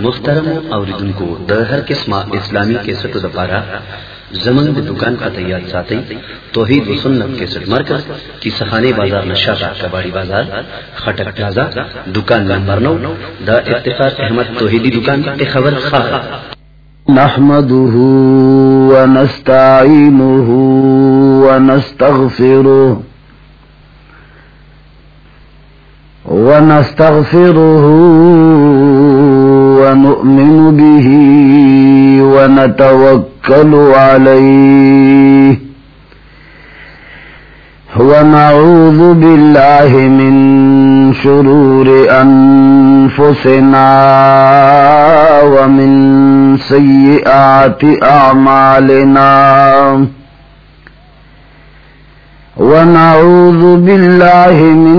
محترم اوریدن کو د هر قسمه اسلامی کیسټو د پاره زمنګ د دکان کا تیار ساتي توحید و سنت کیسټ مرکز کی سخانی بازار نشاطا کباڑی بازار خټک پلازا، دکان نمبر 9 د اتفاق احمد توحیدی دکان ته خبر خاص نحمده ونستعينه ونستغفره ونستغفره ونؤمن به ونتوكل عليه ونعوذ بالله من شرور أنفسنا ومن سيئات أعمالنا ونعوذ بالله من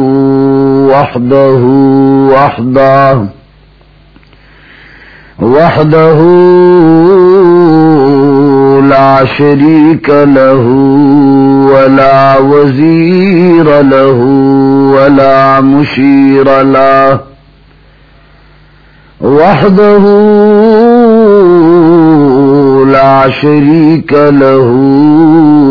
وحده وحده وحده لا شريك له ولا وزير له ولا مشير له وحده لا شريك له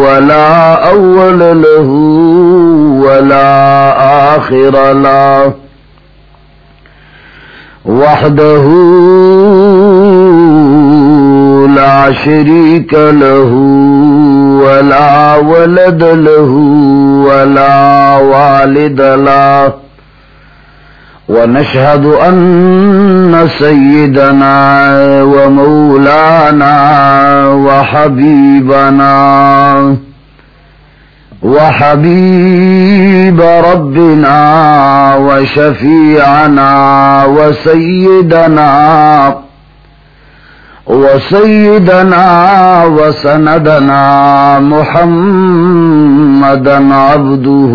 ولا اول له ولا آخر له وحده لا شريك له ولا ولد له ولا والد له. ونشهد أن سيدنا ومولانا وحبيبنا وحبيب ربنا وشفيعنا وسيدنا وسيدنا وسندنا محمدا عبده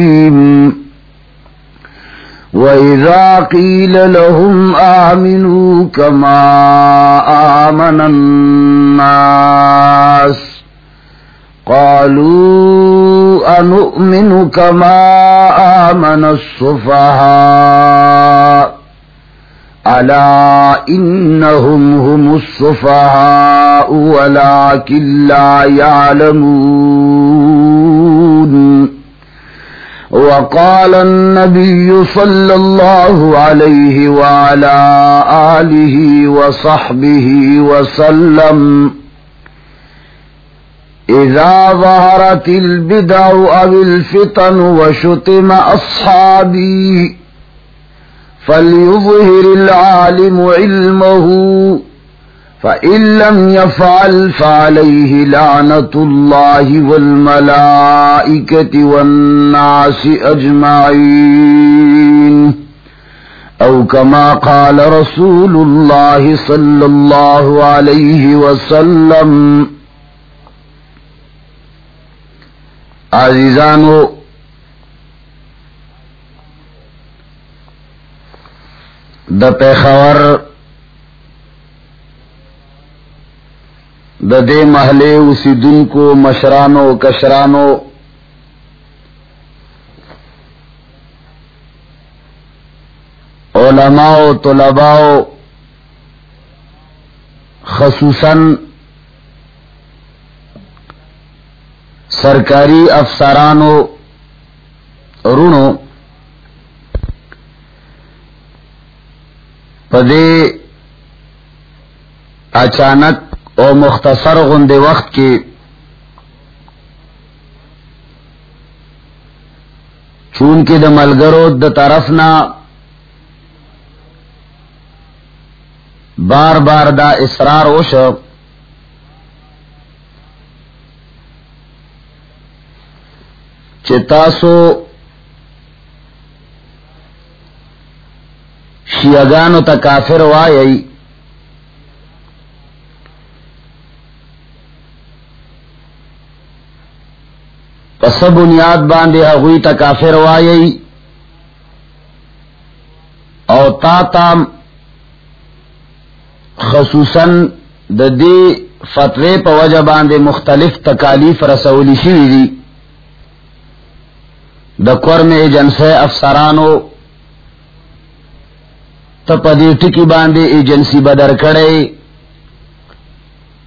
وإذا قيل لهم آمنوا كما آمن الناس قالوا أنؤمن كما آمن الصفهاء ألا إنهم هم الصفهاء ولكن لا يعلمون وقال النبي صلى الله عليه وعلى آله وصحبه وسلم، إذا ظهرت البدع أو الفتن وشتم أصحابي، فليظهر العالم علمه فإن لم يفعل فعليه لعنة الله والملائكة والناس أجمعين أو كما قال رسول الله صلى الله عليه وسلم عزیزانو د پیخور د دے محلے اسی دن کو مشرانو کشرانو. علماء طلباء خصوصاً سرکاری افسرانو رونو پدے اچانک اور مختصر غند وقت کے چونکہ د ملگرو د طرف نہ بار بار دا اسرار اوش چتاسو شیگانو تا کافر وائی پس بنیاد باندھے ہوئی تا کافر وائی او تا تام خصوصاً د دې فتوی په وجه مختلف تکالیف رسولی شوی دي د کورم ایجنسی افسرانو ته په دې ایجنسی بدر کړي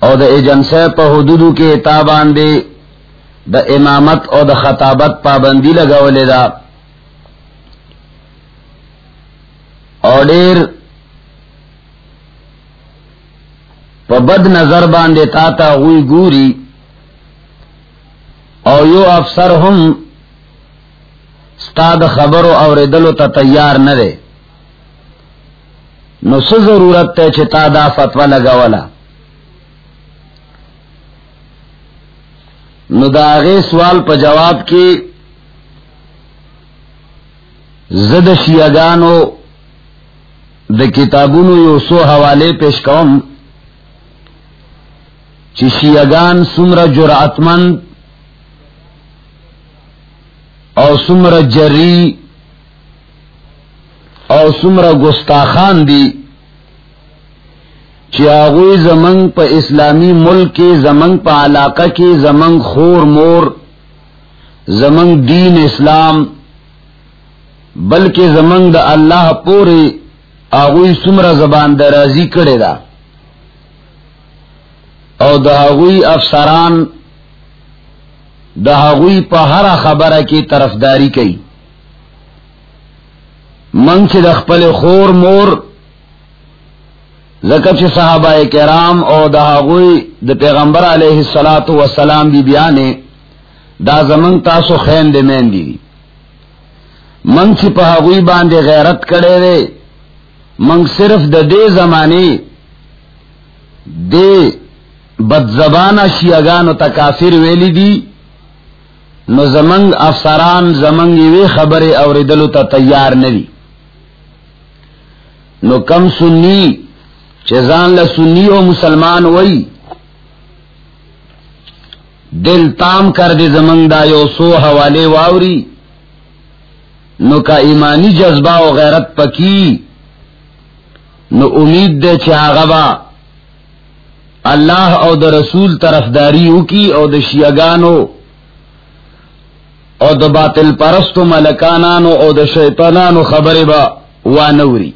او د ایجنسی په حدودو کې تا باندې د امامت او د خطابت پابندی لګولې ده او ډیر بد نظر باندھے تا ہوئی گوری او یو افسر ہم استاد خبر اور دلو تا تیار نہ نو سو ضرورت تے چتا دا فتوا لگا والا نو داغے سوال پہ جواب کی زد شیگانو د کتابونو یو سو حوالے پیش قوم چشیگان سمر جرعتمند او سمر جری او سمر گستاخان دی چیاغوی زمنگ پا اسلامی ملک کے زمنگ پا علاقہ کے زمنگ خور مور، زمنگ دین اسلام، بلکہ زمنگ دا اللہ پورے آغوی سمر زبان درازی کرے دا۔ او دہاغوی افسران دہاغوی پہر خبر کی طرفداری کی منگ سے دخپل خور مور زکب سے صحابہ کرام او دہاغوی د پیغمبر علیہ السلاۃ وسلام بھی بیانے دا زمنگ تاسو خین دے مین دی منگ سے پہاغوی باندھے غیرت کڑے رے منگ صرف د دے زمانے دے بد زبان شیگان و تکافر ویلی دی نو زمنگ افسران زمنگ وی خبر اور دلو تا تیار ندی نو کم سنی چزان لسنی و مسلمان وئی دل تام کر دے زمنگ دا یو سو حوالے واوری. نو کا ایمانی جذبہ و غیرت پکی. نو امید دے چاغبا اللہ او د رسول طرف داری کی او د شیگانو او د باطل پرستو ملکانانو او د شیطانانو خبر با وانوری.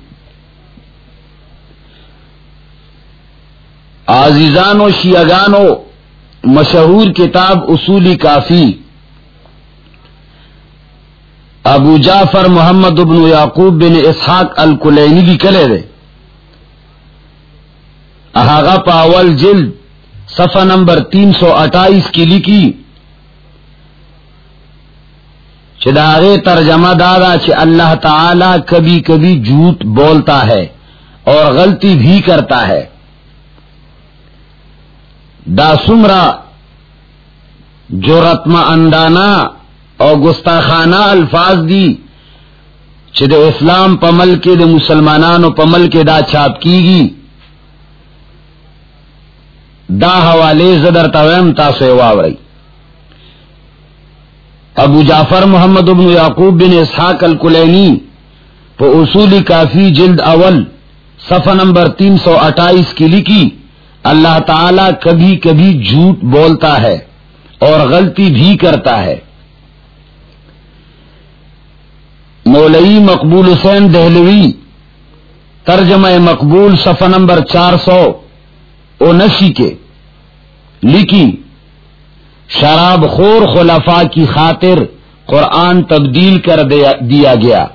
آزیزانو شیگانو مشہور کتاب اصولی کافی۔ ابو جعفر محمد ابن یعقوب بن اسحاق الکلینی بھی کلے دے۔ احاغا پاول جلد صفحہ نمبر تین سو اٹھائیس کی لکھی۔ چدارے ترجمہ دادا چ اللہ تعالی کبھی کبھی جھوٹ بولتا ہے اور غلطی بھی کرتا ہے۔ دا سمرا جو رتم اندانا اور گستاخانہ الفاظ دی چد اسلام پمل کے د مسلمانانو پمل کے دا چھاپ کی گی۔ دا حوالے زدر تویم تاسو واورئی ابو جعفر محمد ابن یعقوب بن اسحاق الکلینی پا اصول کافی جلد اول، صفحہ نمبر تین سو اٹھائیس کی لکھی۔ اللہ تعالی کبھی کبھی جھوٹ بولتا ہے اور غلطی بھی کرتا ہے۔ مولئی مقبول حسین دہلوی، ترجمہ مقبول صفحہ نمبر چار سو انسی کے۔ لکھی شراب خور خلفا کی خاطر قرآن تبدیل کر دیا گیا۔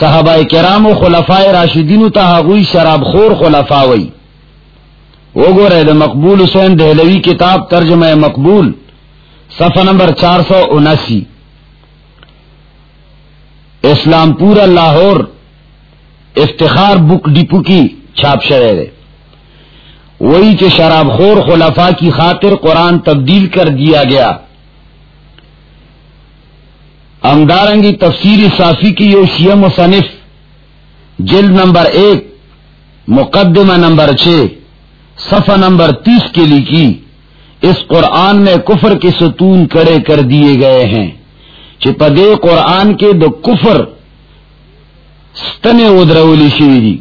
صحابہ کرام و خلفائے راشدین تحاغی شراب خور خلفا وئی۔ وہ گو رہے مقبول حسین دہلوی کتاب ترجمہ مقبول صفحہ نمبر چار سو اناسی اسلام پورا لاہور افتخار بک ڈپو کی چھاپ شرح وہی کہ شراب خور خلفا کی خاطر قرآن تبدیل کر دیا گیا. امدارنگی تفسیر صافی کی یو شیعہ مصنف، جلد نمبر ایک، مقدمہ نمبر چھ. صفحہ نمبر تیس کے لکھی اس قرآن میں کفر کے ستون کڑے کر دیے گئے ہیں۔ چپدے قرآن کے دو کفر ستنے ادرولی شیری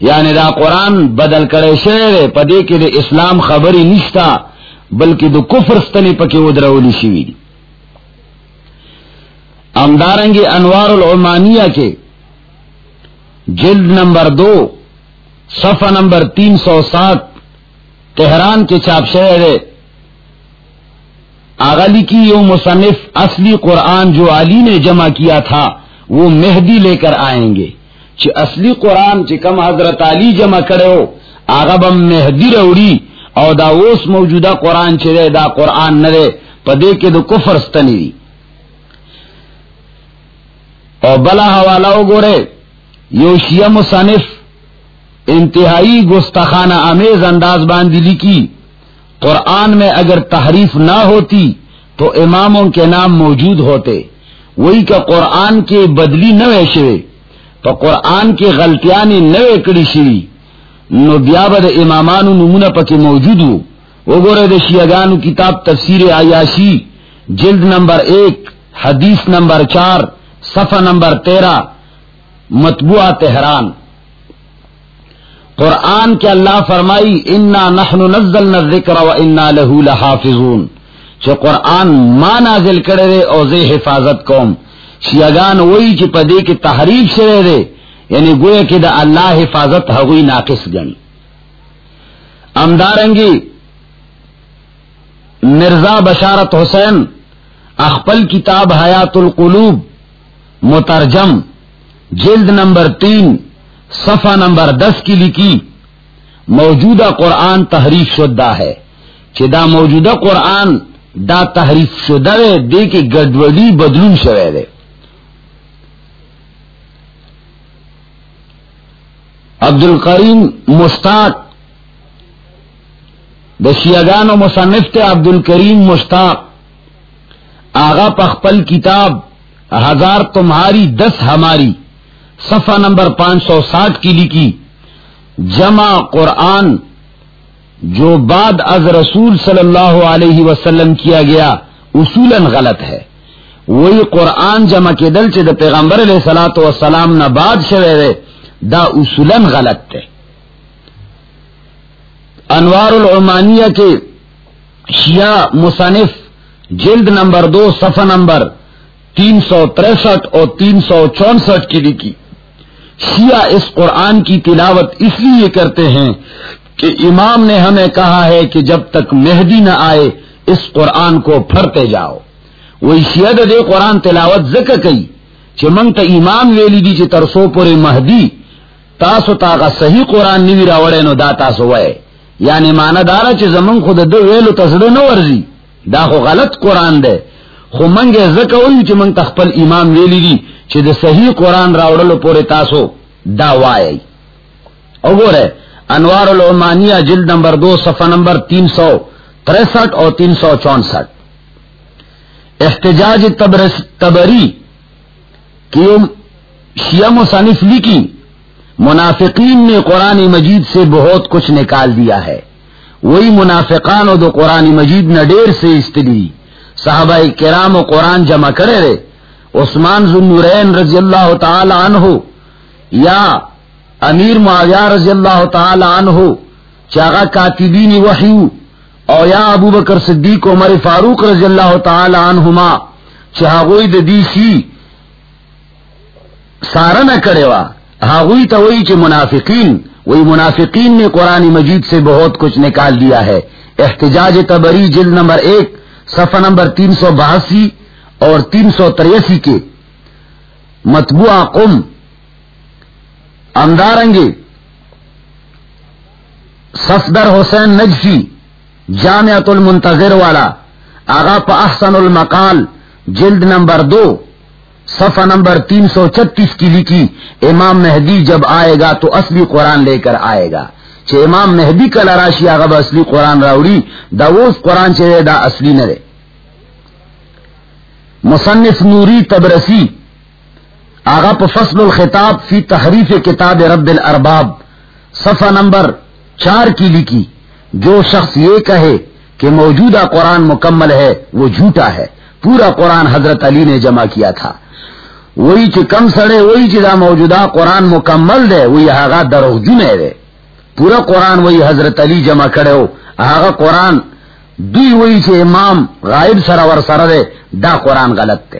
یعنی دا قرآن بدل کرے شعر پدے کے دے اسلام خبری نشتا، بلکہ دو کفر ستنی پکے ادرولی شیری امدارنگ انوار العمانیہ کے جلد نمبر دو صفحہ نمبر تین سو سات، تہران کے چاپ شہر آغلی کی یو مصنف اصلی قرآن جو علی نے جمع کیا تھا، وہ مہدی لے کر آئیں گے۔ چی اصلی قرآن چی کم حضرت علی جمع کرے ہو، آغا بم مہدی روڑی، او دا اوس موجودہ قرآن چی دے دا قرآن نرے پدے کے دو کفر ستنی دی۔ او بلا حوالہ گورے یو شیعہ مصنف انتہائی گستخانہ امیز انداز باندھی لکھی۔ قرآن میں اگر تحریف نہ ہوتی تو اماموں کے نام موجود ہوتے۔ وہی کا قرآن کے بدلی نہ ویشے، تو قرآن کی غلطیاں نوے کڑی شری نو بیابد امامان نمونہ پکے موجود ہو۔ وہ گورے دے شیعگان کتاب تفسیر عیاشی، جلد نمبر ایک، حدیث نمبر چار، صفحہ نمبر تیرہ، مطبوعہ تہران۔ قرآن کے اللہ فرمائی، انا نحن نزلنا الذکر و انا له لحافظون چو قرآن ما نازل کرے دے او زی حفاظت کوم شیعگان وہی چی پدے کی تحریف سے رہ دے یعنی گویا کہ دا اللہ حفاظت ہوئی ناقص گنی۔ امدارنگی مرزا بشارت حسین، اخپل کتاب حیات القلوب، مترجم، جلد نمبر تین صفحہ نمبر دس کی لکھی، موجودہ قرآن تحریف شدہ ہے۔ کہ دا موجودہ قرآن دا تحریف شدہ ہے دے کے گڈوڈی بدلون شوے دے۔ عبد الکریم مشتاق دشیاگان و مصنف تے عبد الکریم مشتاق، آغا پخپل کتاب، ہزار تمہاری، دس ہماری۔ صفحہ نمبر پانچ سو ساٹھ کی لکھی، جمع قرآن جو بعد از رسول صلی اللہ علیہ وسلم کیا گیا، اصولاً غلط ہے۔ وہی قرآن جمع کے دل سے دا پیغمبر علیہ سلاۃ وسلام نہ باد شوے دا اصولاً غلط ہے انوار العمانیہ کے شیعہ مصنف جلد نمبر دو، صفحہ نمبر تین سو تریسٹھ اور تین سو چونسٹھ کی لکھی۔ شیعہ اس قرآن کی تلاوت اس لیے کرتے ہیں کہ امام نے ہمیں کہا ہے کہ جب تک مہدی نہ آئے، اس قرآن کو پھرتے جاؤ۔ وہی شیعت دے قرآن تلاوت ذکر کئی چمنگ تا امام ویلی دی چی ترسو پورے مہدی، تاسو تاغا صحیح قرآن نیوی راوڑے نو دا تاسو وے یعنی مانا دارا چی زمن خود دو ویلو تسڑو نو ورزی۔ دا خو غلط قرآن دے۔ خو منگ ذکر ہوئی چی منگ تخپل امام ویلی دی۔ چی دا صحیح قرآن راوڑلو پورے تاسو دا وائی او رہے انوار العمانیہ جلد نمبر دو، صفحہ نمبر تین سو تریسٹھ اور تین سو چونسٹھ. احتجاج تبری کہ شیعہ مصنف لکھی، منافقین نے قرآن مجید سے بہت کچھ نکال دیا ہے۔ وہی منافقان دو قرآن مجید نہ ڈیر سے استلی صحابہ کرام و قرآن جمع کرے رہے۔ عثمان ذنورین رضی اللہ تعالی عنہ یا امیر معاویہ رضی اللہ تعالی عنہ، چاغا کاتبین وحیو او یا ابو بکر صدیق عمر فاروق رضی اللہ تعالی عنہما چاہوئی دیسی سارا نہ کرے وا۔ ہاغوئی تو وہی چ منافقین، وہی منافقین نے قرآن مجید سے بہت کچھ نکال دیا ہے۔ احتجاج تبری جلد نمبر ایک، صفحہ نمبر تین سو بہاسی اور تین سو تریسی کے متبوع قم امدارنگے صفدر حسین نجفی جامعت المنتظر والا، آغا پا احسن المقال جلد نمبر دو، صفحہ نمبر تین سو چھتیس کی لکھی، امام مہدی جب آئے گا تو اصلی قرآن لے کر آئے گا۔ چھ امام مہدی کا لراشی آغا با اصلی قرآن راوڑی، دا وہ قرآن چھ دا اصلی نرے۔ مصنف نوری تبرسی آغا پا فصل الخطاب فی تحریف کتاب رب الارباب، صفحہ نمبر چار کی لکھی، جو شخص یہ کہے کہ موجودہ قرآن مکمل ہے، وہ جھوٹا ہے۔ پورا قرآن حضرت علی نے جمع کیا تھا۔ وہی چی کم سڑے، وہی چیزا موجودہ قرآن مکمل دے، وہی آگا دروغ جنے دے پورا قرآن وہی حضرت علی جمع کرے ہو آگا قرآن دی وہی چی امام غائب سرور سر دے دا قرآن غلط تے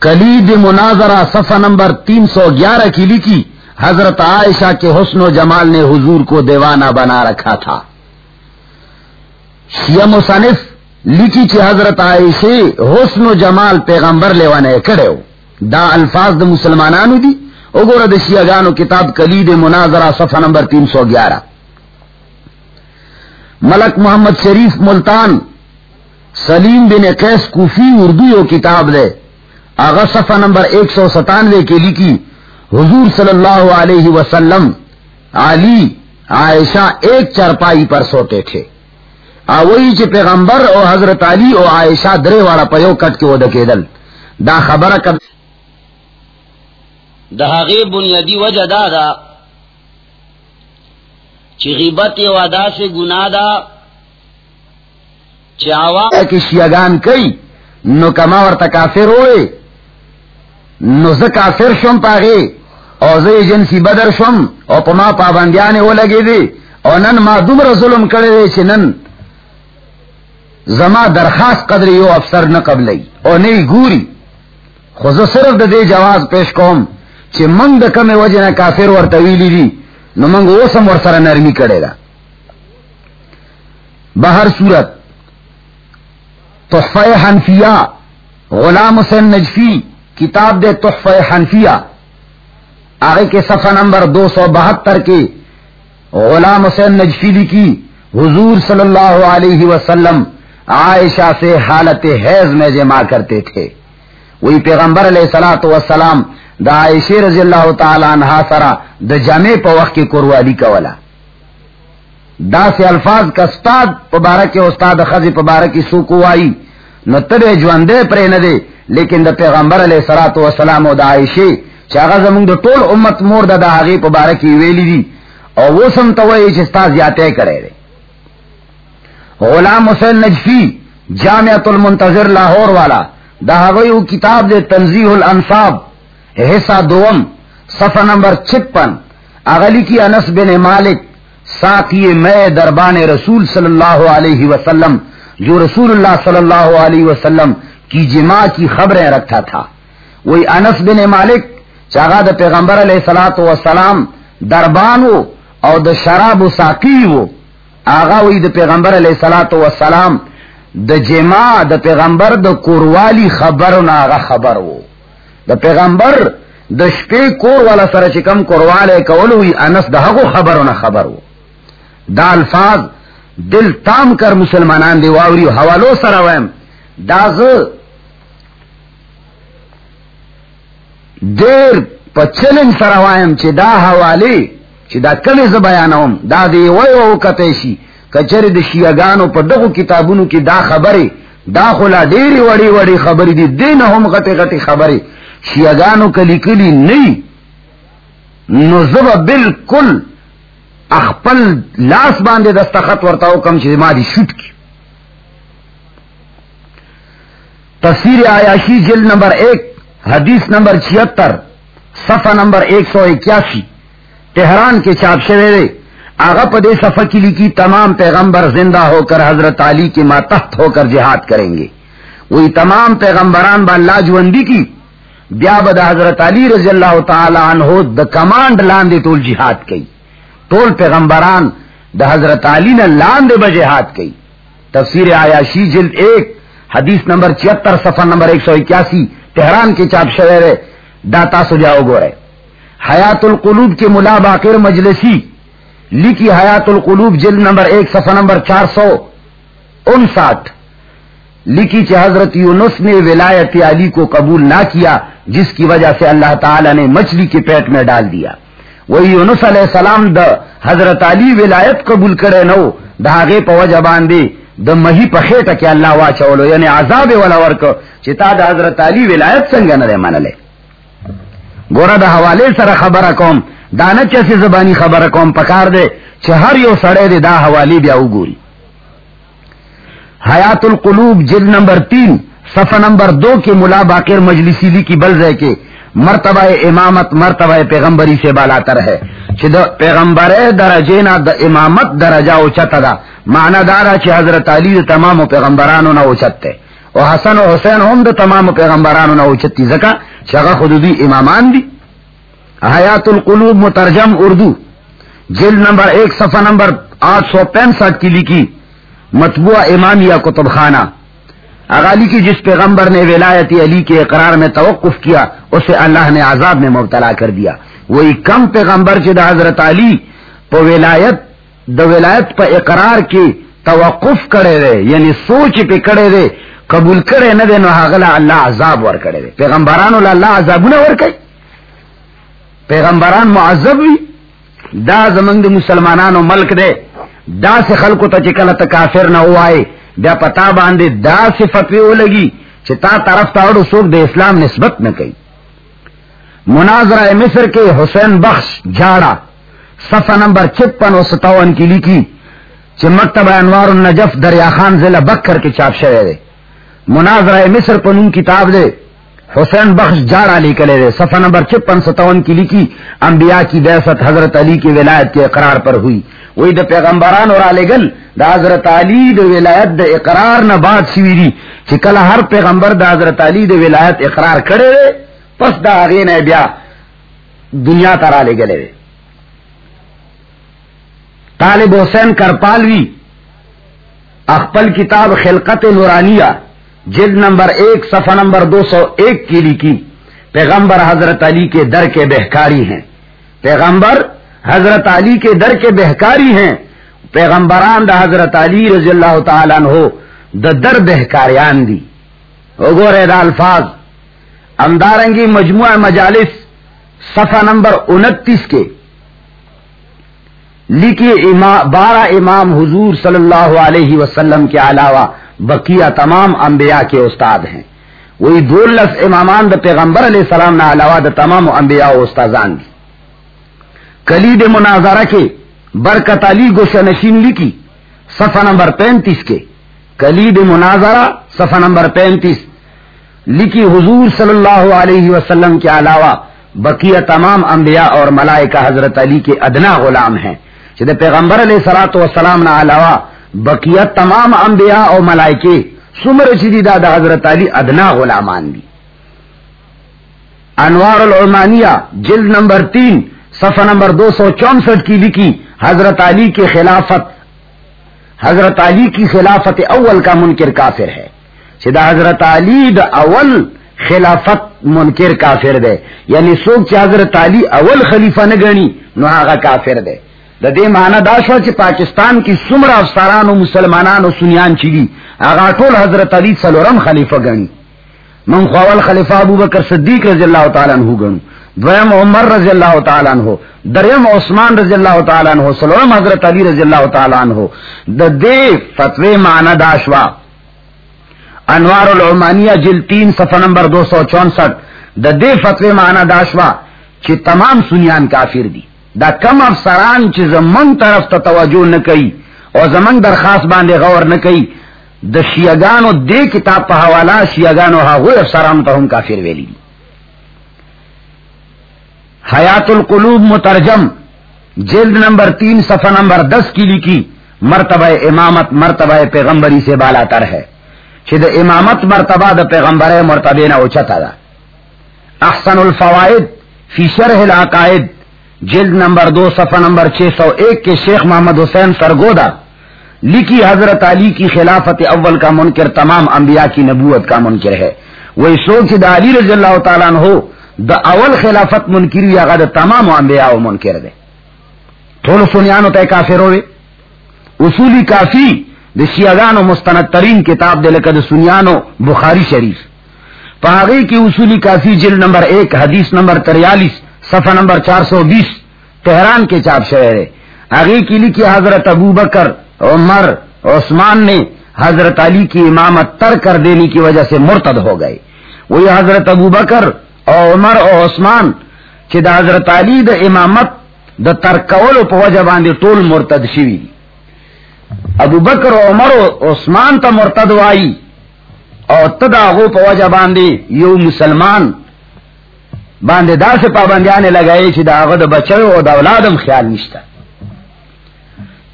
کلید مناظرہ صفحہ نمبر تین سو گیارہ کی لکھی، حضرت عائشہ کے حسن و جمال نے حضور کو دیوانہ بنا رکھا تھا۔ شیعہ مصنف لکھی چی حضرت عائشہ حسن و جمال پیغمبر لیوانے کڑے ہو۔ دا الفاظ دا مسلمانانو دی، اگو رد شیعہ گانو کتاب کلید مناظرہ صفحہ نمبر تین سو گیارہ۔ ملک محمد شریف ملتان، سلیم بن قیس کوفی اردو کتاب دے۔ آغا صفحہ نمبر ایک سو ستانوے کے لکھی، حضور صلی اللہ علیہ وسلم، علی، عائشہ ایک چرپائی پر سوتے تھے۔ آوئی چی پیغمبر او حضرت علی او عائشہ درے والا پیو کٹ کے دکے دل۔ دا خبر کب دا غیب بنیادی وجہ دا دا چی غیبت یو ادا سے گناہ دا، چی عوام کہ شیعگان کئی، نو کما ورطا کافر ہوئے، نو زه کافر شم پاغه او زه جنسی بدر شم، او پما پابندیانه ولګی دی او نن ما دومره ظلم کړی دی چې نن زما درخواست قدر یو افسر نه قبلی او نه ګوري خو زه صرف د دې جواز پیش کوم چې منګ د کمه وجه نه کافر ورته ویلی دي نو منګ اوسم نرمی کړی دا. بہر صورت، تحفہ حنفیہ، غلام حسین نجفی، کتاب دے تحفہ حنفیہ۔ آگے کے صفحہ نمبر دو سو بہتر کے غلام حسین نجفیلی کی، حضور صلی اللہ علیہ وسلم عائشہ سے حالت حیض میں جمع کرتے تھے۔ وہی پیغمبر علیہ سلاۃ وسلام دا عائشہ رضی اللہ تعالی عنہ سرا دا جمع پا وقت کی قروالی کولا دا سے الفاظ کا استاد پبارک استاد خزی پبارک کی سوکو آئی نہ تبے جواندے پرے نہ لیکن دا پیغمبر علیہ سلاۃ وسلام و دا عائشہ چاغه زمونږ د ټول امت مور د هغه په باره کې ویلي دي. او و سم ته وایي چې ستا زیاته کړي دي غلام حسین نجفی جامعۃ المنتظر لاہور والا دا هغه کتاب د تنزیح الانصاب. حصہ دوم، صفحہ نمبر 56 اغلی کی انس بن مالک، ساقی میں دربان رسول صلی اللہ علیہ وسلم، جو رسول اللہ صلی اللہ علیہ وسلم کی جماع کی خبریں رکھتا تھا۔ وہی انس بن مالک، چاگا دا پیغمبر علیہ سلاۃ وسلام دربان و او د شراب و ساقی و آغا وی د پیغمبر علیہ سلاۃ وسلام د جما د پیغمبر د کوروالی خبر نہ آغا خبر وہ د پیغمبر د شپې کور والا سره چې کم کورواله کول وی انس دهغه خبر نہ خبر وہ دا الفاظ دل تام کر مسلمانان دی، واوري حوالو سره ویم داز دیر پچلن سره وایم چې دا حواله چې دا کله ز بیانوم، دا دی وای او کته شي. کچری د شیعاګانو په دغه کتابونو کې دا خبره داخلا ڈیری وڑی وڑی خبری دی دین ہم غٹی غٹی خبری شیعگانو کلی کلی نئی نو زبا بالکل اخپل لاس باندے دستخط ورتاو کم چیز ما دی شوٹ کی تفسیر آیاشی جل نمبر ایک، حدیث نمبر چھتر صفحہ نمبر ایک سو اکیاسی، تہران کے چاپ شویرے آغا پدے صفحہ کی لکھی تمام پیغمبر زندہ ہو کر حضرت علی کے ماتحت ہو کر جہاد کریں گے. وہی تمام پیغمبران با اللہ جوندی کی بیا بدا حضرت علی رضی اللہ تعالی عنہ دا کمانڈ لاندے ٹول جہاد کی ٹول پیغمبران دا حضرت علی نے لاندے بجہاد کی تفسیر آیاشی جلد ایک، حدیث نمبر چھتر سفر نمبر ایک سو اکیاسی، تہران کے چاپ شہر داتا سجاؤ گو رہے حیات القلوب کے ملا باقر مجلسی، لکھی حیات القلوب جلد نمبر ایک سفر نمبر چار سو انسٹھ لکھی کہ حضرت یونس نے ولایت علی کو قبول نہ کیا جس کی وجہ سے اللہ تعالی نے مچھلی کے پیٹ میں ڈال دیا۔ وہی یونس علیہ السلام دا حضرت علی ولایت قبول کرے نو دھاگے پوجہ باندھے د مہی پخیٹه کې الله واچولو یعنی عذاب ولا ورک چې تا د حضرت علی ولایت څنګه نه منلې ګوره د حواله سره خبره کوم دانه چې زبانی خبره کوم پکار دی چې هر یو سړی دی دا حوالی بیا وګوري حیات القلوب جلد نمبر تین صفحہ نمبر دو کے ملا باقر مجلسی لی کی بل رہے کے مرتبہ امامت مرتبہ پیغمبری سے بالاتر ہے۔ پیغمبر درجینا دا امامت درجہ اوچت دا۔ معنی دارا چی حضرت علی دا تمام پیغمبرانو نا اوچت تے و حسن و حسین هم دا تمام پیغمبرانو نا اوچت تی زکا چگا خودی امامان دی۔ حیات القلوب مترجم اردو۔ جلد نمبر ایک، صفحہ نمبر آٹھ سو پینسٹھ کی لکھی مطبوع امامیہ کتب خانہ۔ اغالی کی جس پیغمبر نے ولایت علی کے اقرار میں توقف کیا، اسے اللہ نے عذاب میں مبتلا کر دیا۔ وہی کم پیغمبر دا حضرت علی پا ولایت، دا ولایت پا اقرار کی توقف کرے رہے یعنی سوچ پہ کرے رہے قبول کرے نہ دے، نو حاغلا اللہ عذاب ور کرے رہے پیغمبران اللہ عذاب نہ ور کئی پیغمبران معذب بھی دا زمنگ مسلمانان و ملک دے۔ دا سے خلق تا چکل کافر نہ ہوئے دا پتا باندے دا سے فتوی ہو لگی چتا طرف تاڑو سوک دے اسلام نسبت نہ کئی مناظرہ مصر کے حسین بخش جھاڑا، صفحہ نمبر چھپن و ستاون کی لکھی مکتبہ انوار النجف دریا خان ضلع بکر کے چاپ شہر مناظرہ مصر پنون کتاب دے، حسین بخش جاڑا لے کلے دے، صفحہ نمبر چھپن ستاون کی لکھی، انبیاء کی دہست حضرت علی کی ولایت کے اقرار پر ہوئی. وہی دا پیغمبران اور آلے گل دا حضرت علی دا ولایت دا اقرار نہ بات سوی دی سویری چکل ہر پیغمبر دا حضرت علی دا ولایت اقرار کرے دے پس دا آغین بیا دنیا ترا لے گلے رے طالب حسین کرپالوی اخپل کتاب خلقت نورانیہ، جلد نمبر ایک، صفحہ نمبر دو سو ایک کی لکھی. پیغمبر حضرت علی کے در کے بہکاری ہیں. پیغمبر حضرت علی کے در کے بہکاری ہیں۔ پیغمبران دا حضرت علی رضی اللہ تعالیٰ ہو دا در بہکاریان دی۔ گورے دا الفاظ۔ امدارنگی مجموعہ مجالس صفحہ نمبر انتیس کے۔ لکھی بارہ امام حضور صلی اللہ علیہ وسلم کے علاوہ بقیہ تمام انبیاء کے استاد ہیں۔ وہی دولس امامان دا پیغمبر علیہ السلام نہ علاوہ دا تمام انبیاء و استاذان دی۔ کلید مناظرہ کے برکت علی گوشہ نشین لکھی، صفحہ نمبر پینتیس کے۔ کلید مناظرہ، صفحہ نمبر پینتیس۔ لکھی حضور صلی اللہ علیہ وسلم کے علاوہ بقیہ تمام انبیاء اور ملائکہ حضرت علی کے ادنا غلام ہیں۔ جد پیغمبر علیہ سلاۃ وسلام نہ علاوہ بقیہ تمام انبیاء اور ملائکے سمر شدی دادا حضرت علی ادنا غلامان دی انوار العمانیہ، جلد نمبر تین صفحہ نمبر دو سو چونسٹھ کی لکھی، حضرت علی کی خلافت، حضرت علی کی خلافت اول کا منکر کافر ہے۔ سدا حضرت علی دا اول خلافت منکر کافر دے۔ یعنی سوک چ حضرت علی اول خلیفہ نہ گنی، نو آغا کافر دے۔ دا دے معنی چ پاکستان کی سمر افسران و مسلمانان و سنیان چلی آغا طول حضرت علی سلورم خلیفہ گنی۔ من خوال خلیفہ ابو بکر صدیق رضی اللہ تعالیٰ عنہ گنو۔ دویم عمر رضی اللہ تعالیٰ عنہ، دریم عثمان رضی اللہ تعالیٰ عنہ، سلورم حضرت علی رضی اللہ تعالیٰ عنہ۔ دا دے فتوی معنی دا شوا انوار العمانیہ جل تین، صفحہ نمبر دو سو چونسٹھ۔ دا دے فتوی مانا داشوا چی تمام سنیان کافر دی دا کم افسران چی زمن طرف تا توجہ نکئی اور زمن درخواست باندے غور نکئی دا شیعگانو دے کتاب پا حوالا شیعگانو ہا ہوئے افسرانو تا ہم کافر ویلی دی حیات القلوب مترجم، جلد نمبر تین، صفحہ نمبر دس کی لکھی، مرتبہ امامت، مرتبہ پیغمبری سے بالا تر ہے۔ چھ دا امامت مرتبہ دا پیغمبر مرتبہ نہ اوچتا دا۔ احسن الفوائد فی شرح العقائد، جلد نمبر دو، صفحہ نمبر چھ سو ایک کے شیخ محمد حسین سرگودا، لکھی حضرت علی کی خلافت اول کا منکر تمام انبیاء کی نبوت کا منکر ہے۔ وہی سوچ دا علی رضی اللہ تعالیٰ ہو دا اول خلافت منکری یا دا تمام انبیاء و منکر دے تھوڑا سنیانو تے کافر ہوئے اصولی کافی دا شیعگان و مستند ترین کتاب دے لکہ دا سنیانو بخاری شریف. پاگی کی اصولی کافی جل نمبر ایک، حدیث نمبر تریالیس صفحہ نمبر چار سو بیس تہران کے چاپ شہر ہے آگے کی لکھی حضرت ابو بکر عمر، عثمان نے حضرت علی کی امامت تر کر دینے کی وجہ سے مرتد ہو گئے. وہی حضرت ابو بکر اور عمر اور عثمان کہ دا حضرت علی دا امامت دا ترکول پا وجہ باندے ٹول مرتد شوی ابو بکر و عمر و عثمان تا مرتد وائی اور تدا غو پا وجہ باندے یو مسلمان باندے دا سے پابندیانے لگائے چی دا غد بچے و دا اولادم خیال نشتا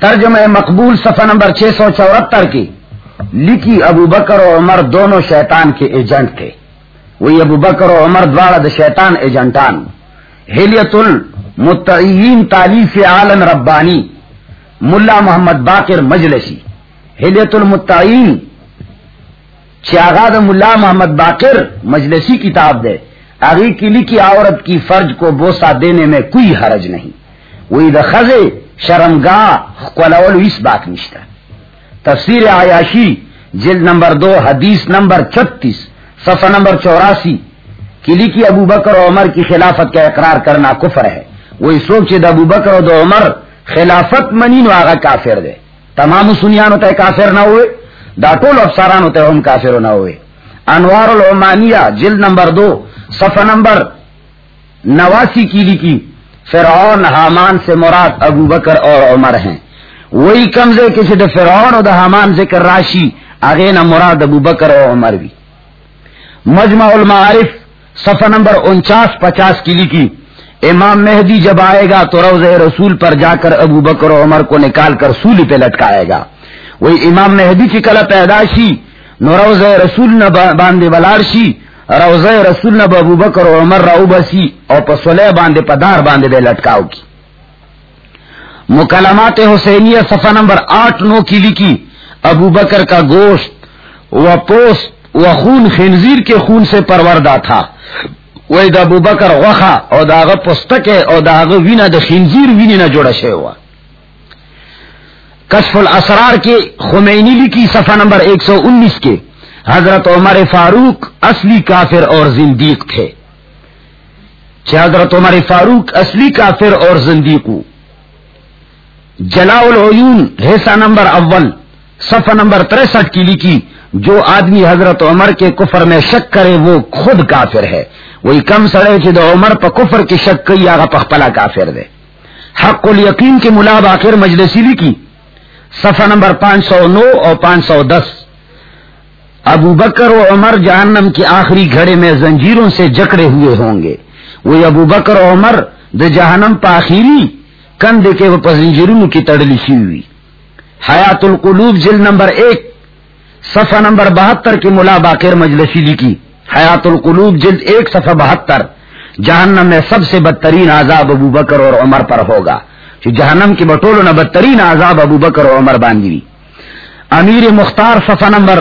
ترجمہ مقبول صفحہ نمبر چھ سو چورہتر کی لکھی ابو بکر و عمر دونوں شیطان کے ایجنٹ تھے وہی ابو بکر و عمر دوارا دا شیطان ایجنٹان. ہلیت المتعین تالیف عالم ربانی. ملا محمد باقر مجلسی. ہلیت المتعین چاغاد ملا محمد باقر مجلسی کتاب دے. آگی کی لکھی عورت کی فرج کو بوسا دینے میں کوئی حرج نہیں. وہی دا خزے شرمگاہ قلول اس بات نشتا تفسیر عیاشی جلد نمبر دو، حدیث نمبر چھتیس. صفحہ نمبر چوراسی کی ابو بکر و عمر کی خلافت کا اقرار کرنا کفر ہے۔ وہی سوچے دا ابو بکر و دو عمر خلافت منی نو آگا کافر دے۔ تمام سنیان ہوتا ہے کافر نہ ہوئے، دا ٹول افساران ہوتا ہے ہم کافر نہ ہوئے۔ انوار العمانیہ، جلد نمبر دو، صفحہ نمبر نواسی کی فرعون، حامان سے مراد ابو بکر اور عمر ہیں۔ وہی کمزے کسی دا فرعون اور دا حامان ذکر راشی آگے نہ مراد ابو بکر اور عمر بھی۔ مجمع المعارف، صفحہ نمبر انچاس پچاس کی لکھی۔ امام مہدی جب آئے گا تو روز رسول پر جا کر ابو بکر و عمر کو نکال کر سولی پہ لٹکائے گا۔ وہی امام مہدی کی کلا پیداشی نو روز رسول نہ باندھے بلارشی روز رسول نہ ابو بکر و عمر رو بسی، اور پسولے باندھے پدار باندھے بے لٹکاؤ کی۔ مکلمات حسینیہ صفحہ نمبر آٹھ نو کی لکھی، ابو بکر کا گوشت و پوست و خون خنزیر کے خون سے پروردہ تھا. وہ دا ابو بکر وخا اور داغ پستک اور داغ وینا دا خنزیر وینی نہ جوڑا شے ہوا. کشف الاسرار کے خمینی لکی صفحہ نمبر ایک سو انیس کے حضرت عمر فاروق اصلی کافر اور زندیق تھے. چھ حضرت عمر فاروق اصلی کافر اور زندیق جلا العیون حصہ نمبر اول. صفحہ نمبر تریسٹھ کی لکھی، جو آدمی حضرت عمر کے کفر میں شک کرے وہ خود کافر ہے۔ وہی کم سڑے چ عمر پا کفر کی شک کئی آگا پخپلا کافر دے۔ حق الیقین کے ملا باخر مجلسی لکھی۔ صفحہ نمبر پانچ سو نو اور پانچ سو دس۔ ابو بکر و عمر جہنم کی آخری گھڑے میں زنجیروں سے جکڑے ہوئے ہوں گے۔ وہ ابو بکر و عمر د جہنم پاخیری کندے کے وہ پزنجروں کی تڑلی سی ہوئی حیات القلوب جل نمبر ایک، صفحہ نمبر بہتر کی ملا باقر مجلسی لکھی حیات القلوب جلد ایک، صفحہ بہتر۔ جہنم میں سب سے بدترین عذاب ابو بکر اور عمر پر ہوگا۔ جہنم کی بٹول نہ بدترین عذاب ابو بکر اور عمر باندھی امیر مختار صفحہ نمبر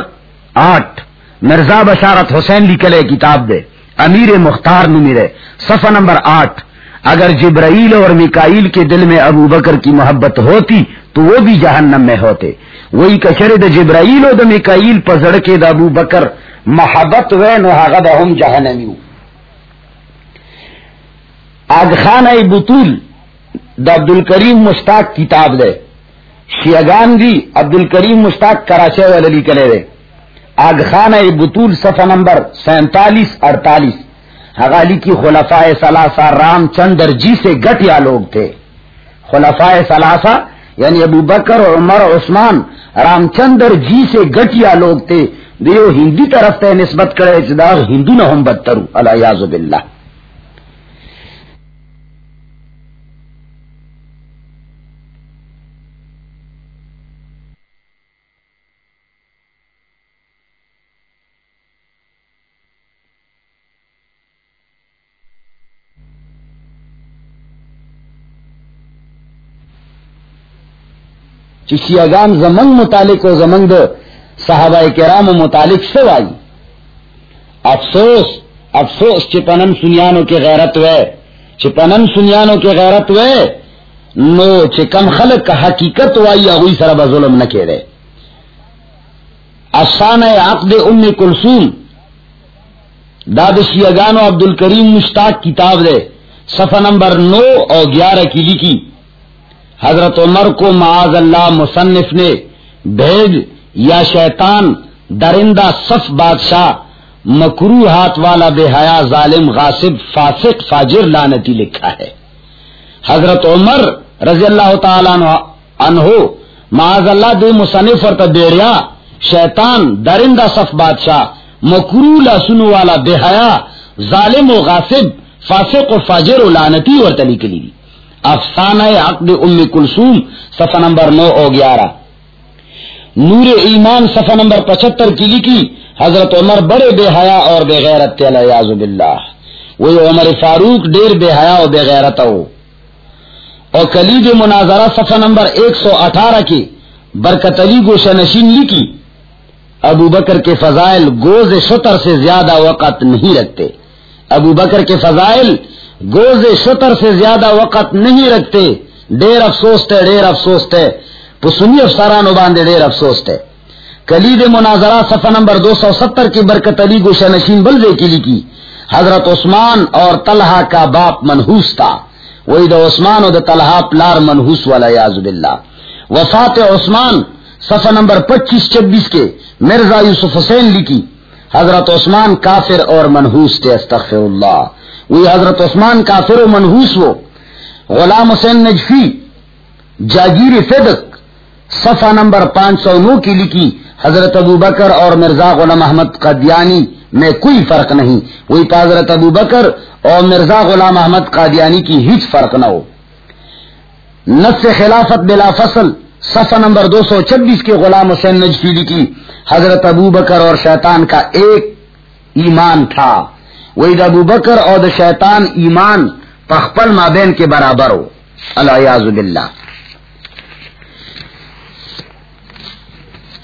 آٹھ، مرزا بشارت حسین لکھلے کتاب دے۔ امیر مختار نمیرے صفحہ نمبر آٹھ اگر جبرائیل اور مکائیل کے دل میں ابو بکر کی محبت ہوتی تو وہ بھی جہنم میں ہوتے۔ وہی کچرے د جبرائیل اور د مکائیل پزڑ کے د ابو بکر، محبت وے نو هغه خان بطول د عبد الکریم مشتاق کتاب دے۔ شیعگان دی عبد الکریم مشتاق کراچے والے لکھلے دے۔ آگ خانہ بطول صفحہ نمبر سینتالیس، اڑتالیس۔ حغالی کی خلفاء ثلاثہ رام چندر جی سے گٹیا لوگ تھے. خلفاء ثلاثہ یعنی ابو بکر اور عمر، عثمان رام چندر جی سے گٹیا لوگ تھے. دیو ہندی طرف تے نسبت کرے اجدار ہندو نہ ہم بدترو اللہ یاز باللہ چشیاگان زمنگ متعلق و زمنگ دو صحابہ کرام متعلق سے آئی؟ افسوس افسوس چپنن سنیانوں کے غیرت وے چپنن سنیانوں کے غیرت وے، نو چکم خلق کا حقیقت وائی اگوئی سرب ظلم نہ کہ رہے افسان عقد ام کلسوم داد شیگانو عبد الکریم مشتاق کتاب دے، صفحہ نمبر نو اور گیارہ کی لکھی۔ حضرت عمر کو معاذ اللہ مصنف نے بھیج یا شیطان درندہ صف بادشاہ مکرو ہاتھ والا بے حیا ظالم غاصب فاسق فاجر لانتی لکھا ہے۔ حضرت عمر رضی اللہ تعالیٰ عنہ معاذ اللہ دے مصنف اور تبیڑیا شیطان درندہ صف بادشاہ مکرو لسنو والا بے حیا ظالم و غاصب فاسق و فاجر و لانتی اور تلی کلی افسانہ عقد ام کلسوم صفحہ نمبر نو او گیارہ۔ نور ایمان صفحہ نمبر پچہتر کی لکھی، حضرت عمر بڑے بے حیا اور بے غیرت یاز باللہ۔ وہی عمر فاروق ڈیر بے حیا اور بے غیرت ہو۔ اور کلید مناظرہ صفحہ نمبر ایک سو اٹھارہ کی برکت علی گوشہ نشین لکھی، ابو بکر کے فضائل گوز شتر سے زیادہ وقت نہیں رکھتے۔ ابو بکر کے فضائل گوز شتر سے زیادہ وقت نہیں رکھتے۔ ڈیر افسوس تھے ڈیر افسوس تھے سنی افسران باندھے ڈیر افسوس تھے کلید مناظرہ صفحہ نمبر دو سو ستر کی برکت علی گوشہ نشین بلدے کی لکھی۔ حضرت عثمان اور طلحہ کا باپ منحوس تھا۔ وہی دا عثمان اور دا طلحہ پلار منحوس والا یاز باللہ۔ وفات عثمان صفحہ نمبر پچیس چبیس کے مرزا یوسف حسین لکھی۔ حضرت عثمان کافر اور منحوس تھے، استغفر اللہ۔ وہی حضرت عثمان کافر و منحوس وہ غلام حسین نجفی، جاگیر فدق صفحہ نمبر پانچ سو نو کی لکھی، حضرت ابو بکر اور مرزا غلام احمد قادیانی میں کوئی فرق نہیں۔ وہی حضرت ابو بکر اور مرزا غلام احمد قادیانی کی ہیچ فرق نہ ہو۔ نس خلافت بلا فصل، صفحہ نمبر دو سو چھبیس کے غلام حسین نجفی لکھی، حضرت ابو بکر اور شیطان کا ایک ایمان تھا۔ وہی ابو بکر اور دا شیطان ایمان پخپل مابین کے برابر ہو اللہ باللہ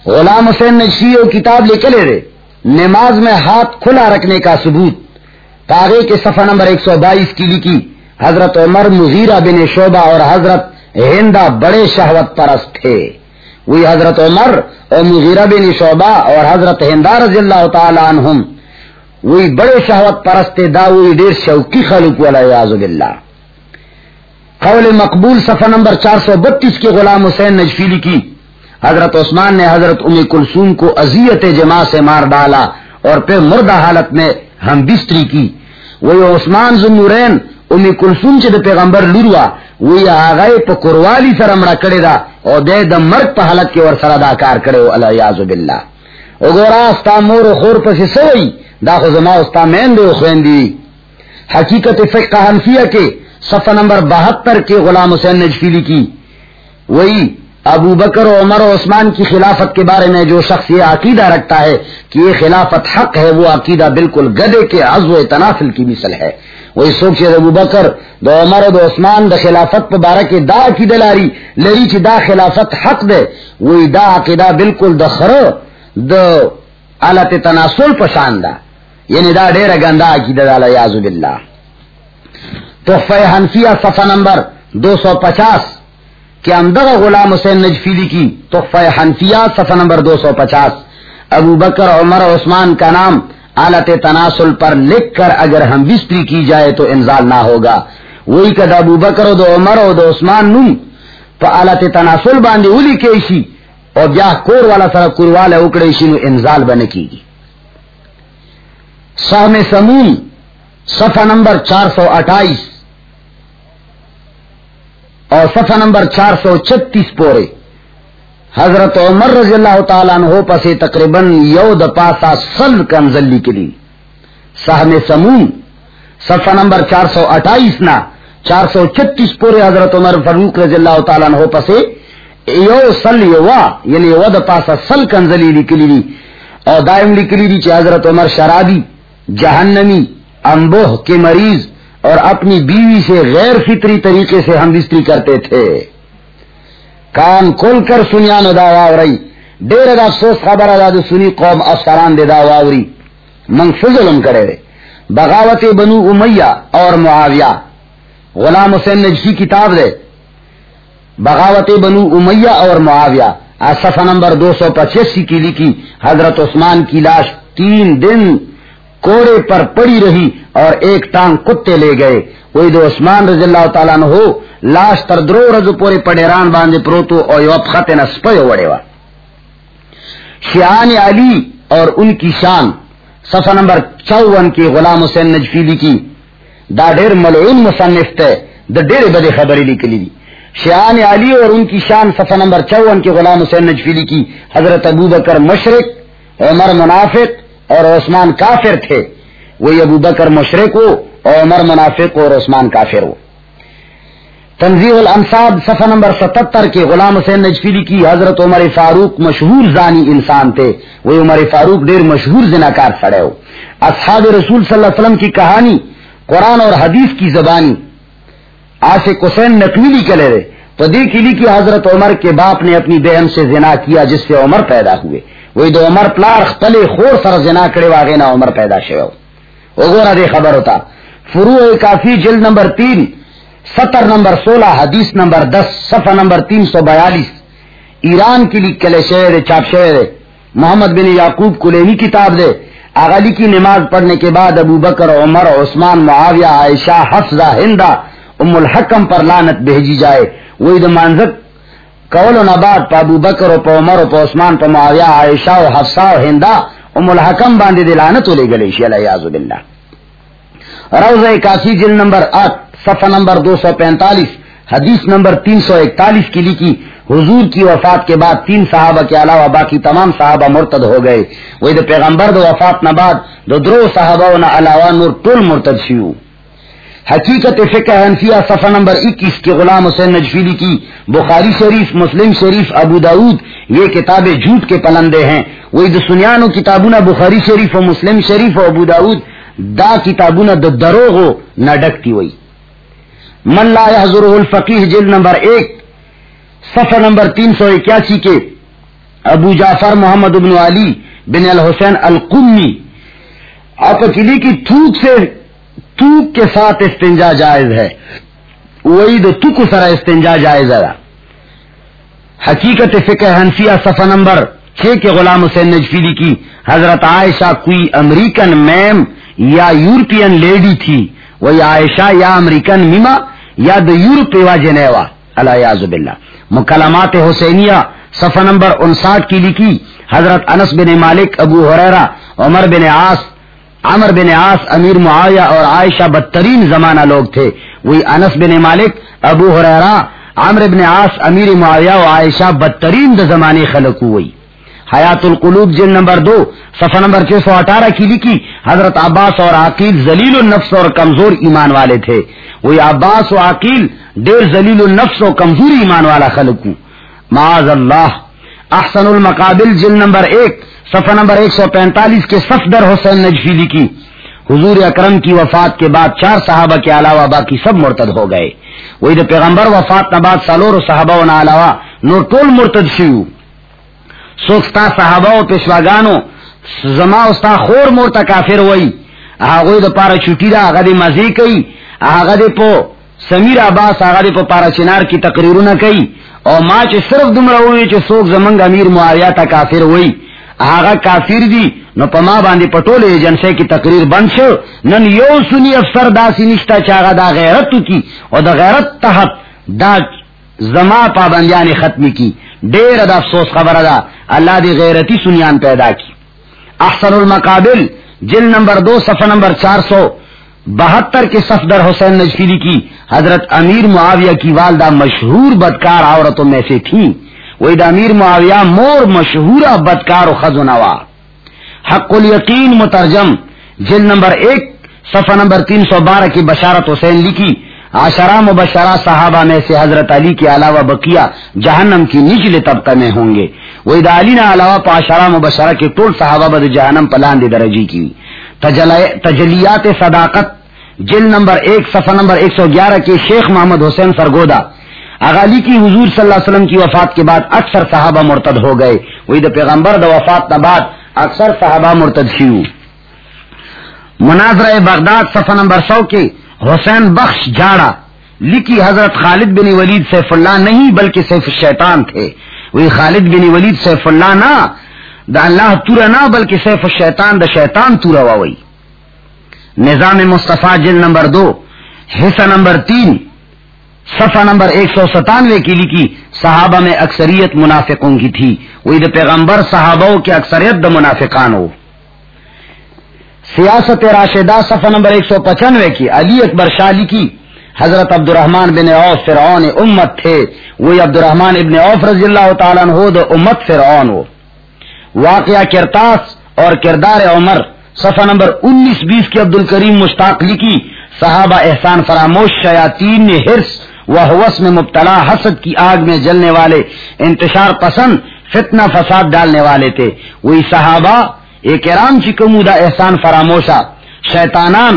غلام حسین نے شیو کتاب لے کے لے رہے نماز میں ہاتھ کھلا رکھنے کا ثبوت. تاغے کے صفحہ نمبر ایک سو بائیس کی لکھی، حضرت عمر مزیرہ بن شعبہ اور حضرت ہندا بڑے شہوت پرست تھے. وہی حضرت عمر اور مغیرہ بن شعبہ اور حضرت ہندا رضی اللہ تعالی عنہم وہی بڑے شہوت پرست دا وہی دیر شوقی خلوق والا یاز باللہ۔ قول مقبول صفحہ نمبر چار سو بتیس کے غلام حسین نجفیلی کی۔ حضرت عثمان نے حضرت ام کلسوم کو اذیت جمع سے مار ڈالا اور پھر مردہ حالت میں ہم بستری کی۔ وہی عثمان ذنورین ام کلسوم سے پیغمبر لوروا وہی آگئے پا قروالی سر امڑا کرے دا اور دے دا مرد پا حالت کے ور سر ادا کار کرے اللہ یازو باللہ۔ اگورا استا مور و خور پسی سوئی دا خزما استا مین دے خوین دی حقیقت فقہ حنفیہ کے صفحہ نمبر بہتر کے غلام حسین نجفیلی کی وہی ابو بکر و عمر و عثمان کی خلافت کے بارے میں جو شخص یہ عقیدہ رکھتا ہے کہ یہ خلافت حق ہے، وہ عقیدہ بالکل گدے کے عزو تنافل کی مثل ہے. وہی سوچے ابو بکر دو عمر و دو عثمان دا خلافت پہ بارہ کے دا عقیدہ لاری، لری چی دا خلافت حق دے وہی دا عقیدہ بالکل دا خر دا علت تناسل پشان دا یعنی دا ڈیر گندا عقیدہ دا یازو باللہ تحفہ حنفیہ صفحہ نمبر دو سو پچاس. کہ امدغ غلام حسین نجفیلی کی تحفہ حنفیہ صفحہ نمبر دو سو پچاس. ابو بکر عمر، عثمان کا نام آلت تناسل پر لکھ کر اگر ہم بستری کی جائے تو انزال نہ ہوگا. وہی کد ابو بکر و دو عمر و دو عثمان نم تو آلت تناسل باندھی اولی کیسی اور بیا کور والا سر کوروالا اکڑے شینو انزال بنے کی گی۔ سہم سمون، صفحہ نمبر چار سو اٹھائیس۔ اور صفحہ نمبر چار سو چھتیس پورے۔ حضرت عمر رضی اللہ تعالیٰ عنہ پسے تقریباً یو د پاسا سل کنزلی کے لیے۔ سہم سمون، صفحہ نمبر چار سو اٹھائیس نا چار سو چھتیس پورے حضرت عمر فروخ رضی اللہ تعالیٰ عنہ پسے یو سل یوا یعنی یو پاسا سل کنزلی لکلی دی اور دائم لکلی دی چی حضرت عمر شرابی جہنمی امبوہ کے مریض، اور اپنی بیوی سے غیر فطری طریقے سے ہم بستری کرتے تھے۔ کان کھول کر سنیا نو دا واوری۔ ڈیر دا افسوس خبر ادا دو سنی قوم افسران دے دا واوری۔ منگ فضلم کرے رے بغاوت بنو امیہ اور معاویہ۔ غلام حسین نجفی کتاب دے۔ بغاوت بنو امیہ اور معاویہ۔ صفحہ نمبر دو سو پچاسی کی لکھی، حضرت عثمان کی لاش تین دن کوڑے پر پڑی رہی اور ایک ٹانگ کتے لے گئے۔ وہی دو عثمان رضی اللہ تعالیٰ نے ہو لاش تر درو رز پورے پڑیران باندھے پروتو اور یو نسپے وڑے وا۔ شیان علی اور ان کی شان۔ صفحہ نمبر چون کی غلام حسین نجفیلی کی دا ڈیر ملعون مصنف تے، دا ڈیر بدے خبری لکھ لی شیان علی اور ان کی شان صفحہ نمبر چون کی غلام حسین نجفیلی کی حضرت ابو بکر مشرق، عمر منافق اور عثمان کافر تھے۔ وہی ابو بکر مشرق ہو اور عمر منافق اور عثمان کافر ہو۔ تنظیم الانصاب صفحہ نمبر ستتر کے غلام حسین نجفیلی کی حضرت عمر فاروق مشہور زانی انسان تھے۔ وہ عمر فاروق دیر مشہور زناکار سڑے ہو۔ اصحاب رسول صلی اللہ علیہ وسلم کی کہانی، قرآن اور حدیث کی زبانی آصف حسین نقویلی کے لے تو دیکھ لی کی حضرت عمر کے باپ نے اپنی بہن سے زنا کیا جس سے عمر پیدا ہوئے۔ وہی دو عمر پلار پلے خور سر زنا کرے واگے نہ عمر پیدا شو وغیرہ دے خبر ہوتا۔ فرو کافی جلد نمبر تین، ستر نمبر سولہ، حدیث نمبر دس، صفحہ نمبر تین سو بیالیس۔ ایران کی لکھ کلے شہر چاپ شہر محمد بن یعقوب کلینی کتاب دے۔ اغلی کی نماز پڑھنے کے بعد ابو بکر، عمر، عثمان، معاویہ، عائشہ، حفظہ، ہندا ام الحکم پر لانت بھیجی جائے۔ وہی مانزک قول و نباد پا ابو بکر و پا عمر و پا عثمان، پا معاویہ، عائشہ و حفصہ و ہندا ام الحکم باندے دے لانت ہو لے گلے شی باللہ۔ روزہ کافی جل نمبر آٹھ، صفحہ نمبر دو سو پینتالیس، حدیث نمبر تین سو اکتالیس کی لکھی۔ حضور کی وفات کے بعد تین صحابہ کے علاوہ باقی تمام صحابہ مرتد ہو گئے۔ وہی دو پیغمبر دو وفات نہ بعد دو درو صحابہ نہ علاوہ نور ٹول مرتد شیو۔ حقیقت فقہ حنفیہ صفحہ نمبر اکیس کے غلام حسین نجفیلی کی بخاری شریف، مسلم شریف، ابو داود، یہ کتابیں جھوٹ کے پلندے ہیں۔ وہی دو سنیانو کتابوں بخاری شریف و مسلم شریف و ابو داود، دا کتابوں د دروغ نہ ڈکتی ہوئی من لا حضر الفقیح جلد نمبر ایک، صفحہ نمبر تین سو اکیاسی کے ابو جعفر محمد ابن علی بن الحسین القمی، آپ کلی کی تھوک سے تھوک کے ساتھ استنجا جائز ہے۔ وہی دو تک سرا استنجا جائز ہے۔ حقیقت فقہ حنفیہ صفحہ نمبر چھ کے غلام حسین نجفیلی کی حضرت عائشہ کوئی امریکن میم یا یورپین لیڈی تھی وہ یا عائشہ یا امریکن میما یا دا یورپ وا جنیوا۔ اللہ باللہ۔ مکلمات حسینیہ صفحہ نمبر انساٹھ کی لکھی حضرت انس بن مالک، ابو حریرا عمر بن عاص عمر بن عاص، امیر معاویہ اور عائشہ بدترین زمانہ لوگ تھے۔ وہی انس بن مالک، ابو حریرا عمر بن عاص، امیر معاویہ اور عائشہ بدترین زمانے خلق ہوئی۔ حیات القلوب جن نمبر دو، صفحہ نمبر چھ سو اٹھارہ کی لکھی، حضرت عباس اور عقیل زلیل النفس اور کمزور ایمان والے تھے۔ وہی عباس و عقیل ڈیر زلیل النفس و کمزور ایمان والا خلق معاذ اللہ، احسن المقابل جن نمبر ایک صفحہ نمبر ایک سو پینتالیس کے صفدر حسین نجفیلی کی حضور اکرم کی وفات کے بعد چار صحابہ کے علاوہ باقی سب مرتد ہو گئے۔ وہی دا پیغمبر وفات نباد سالور صحابہ علاوہ نو ٹول مرتد شیو۔ سوکھتا صحابہ و پیشواگانو، زما استا خور مورتا کافر وئی۔ آغوی دا پارا چھوٹی دا آغا دی مزی کئی۔ آغا دی پو سمیر عباس آغا دی پو پارا چنار کی تقریرون کئی۔ او ما چه صرف دم روئی چه سوک زمنگ امیر معاویہ تا کافر وئی۔ آغا کافر دی، نو پا ما باندی پٹول ایجنسے کی تقریر بند شو، نن یو سنی افسر دا سی نشتا چاگا دا غیرتو کی، او دا غیرت تحت دا زما پابندیان ختمی کی۔ ڈیر ادا افسوس خبر ادا اللہ دی غیرتی سنیان پیدا کی۔ احسن المقابل، جل نمبر دو، صفحہ نمبر چار سو بہتر کے صفدر حسین نجفیری کی، حضرت امیر معاویہ کی والدہ مشہور بدکار عورتوں میں سے تھی وہی دا امیر معاویہ مور مشہور بدکار و خزنوا حق الیقین مترجم جل نمبر ایک، صفحہ نمبر تین سو بارہ کی بشارت حسین لکھی. آشرا مبشرہ صحابہ میں سے حضرت علی کے علاوہ بقیہ جہنم کی نچلے طبقہ میں ہوں گے. وہی علی نہ علاوہ پاشرا مبشرہ کے ٹول صحابہ بد جہنم پلان درجی کی. تجلیات صداقت جل نمبر ایک، صفحہ نمبر ایک سو گیارہ کے شیخ محمد حسین سرگودا اغالی کی حضور صلی اللہ علیہ وسلم کی وفات کے بعد اکثر صحابہ مرتد ہو گئے۔ وہی دا پیغمبر دا وفات بعد اکثر صحابہ مرتد شیو۔ مناظر بغداد صفحہ نمبر سو کے حسین بخش جاڑا لکھی حضرت خالد بن ولید سیف اللہ نہیں بلکہ سیف الشیطان تھے۔ وہی خالد بن ولید سیف اللہ نہ دا اللہ تورا نہ بلکہ سیف الشیطان دا شیطان تورا وی نظام مصطفیٰ جل نمبر دو، حصہ نمبر تین۔ صفحہ نمبر ایک سو ستانوے کی لکھی، صحابہ میں اکثریت منافقوں کی تھی۔ وہی پیغمبر صحابہ کے اکثریت دا منافقان ہو۔ سیاست راشدہ صفحہ نمبر ایک سو پچانوے کی علی اکبر شاہ لکھی، حضرت عبد الرحمان بن عوف فرعون امت تھے۔ وہی عبد الرحمان ابن عوف رضی اللہ تعالیٰ ہو دو امت فرعون ہو۔ واقعہ کرتاس اور کردار عمر، صفحہ نمبر انیس بیس کی عبد الکریم مشتاق لکھی، صحابہ احسان فراموش شیاطین نے ہرس و حوث میں مبتلا، حسد کی آگ میں جلنے والے، انتشار پسند، فتنہ فساد ڈالنے والے تھے۔ وہی صحابہ، ایک رام چی کمودا احسان فراموشا شیطانان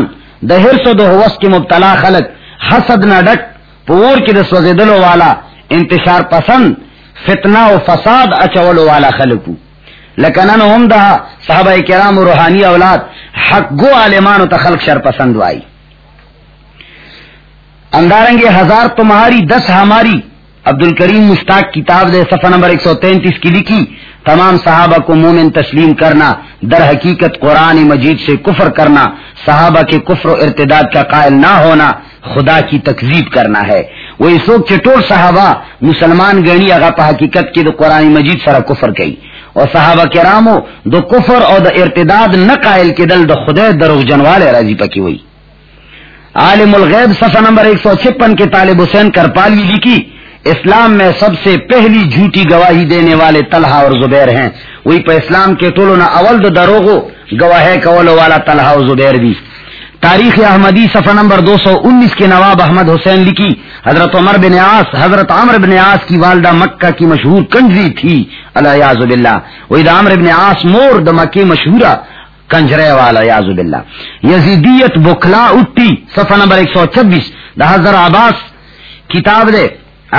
دا ہرس و دا کی مبتلا خلق، حسد نہ ڈک پور کی دس وزدلو والا، انتشار پسند، فتنہ و فساد اچولو والا خلقو لیکن ہم دا صحابہ کرام و روحانی اولاد، حق گو عالمان و تخلق شر پسند وائی۔ اندارنگے ہزار تمہاری، دس ہماری۔ عبد الکریم مشتاق کتاب دے صفحہ نمبر ایک سو تینتیس کی لکھی، تمام صحابہ کو مومن تسلیم کرنا، در حقیقت قرآن مجید سے کفر کرنا، صحابہ کے کفر و ارتداد کا قائل نہ ہونا، خدا کی تکزیب کرنا ہے۔ وہ اس وقت چٹور صحابہ، مسلمان گنی اگا حقیقت کی تو قرآن مجید سرا کفر کئی اور صحابہ کرامو، دو کفر اور دا ارتداد نہ قائل کے دل دو خدے دروغ جنوال راضی پکی ہوئی۔ عالم الغیب صفحہ نمبر ایک سو چھپن کے طالب حسین کرپالوی لکھی جی اسلام میں سب سے پہلی جھوٹی گواہی دینے والے طلحہ اور زبیر ہیں۔ وہی پہ اسلام کے ٹولو نہ اول دروغو گواہ کولو والا طلحہ اور زبیر بھی۔ تاریخ احمدی صفحہ نمبر دو سو انیس کے نواب احمد حسین لکھی حضرت عمر بن آس حضرت عمر بن آس کی والدہ مکہ کی مشہور کنجری تھی۔ اللہ یاز وہی عمر بن آس مور د مکی مشہورہ۔ کنجرے والا یاز باللہ. یزیدیت بکھلا اٹھی، صفحہ نمبر ایک سو چھبیس، دا حضر عباس، کتاب دے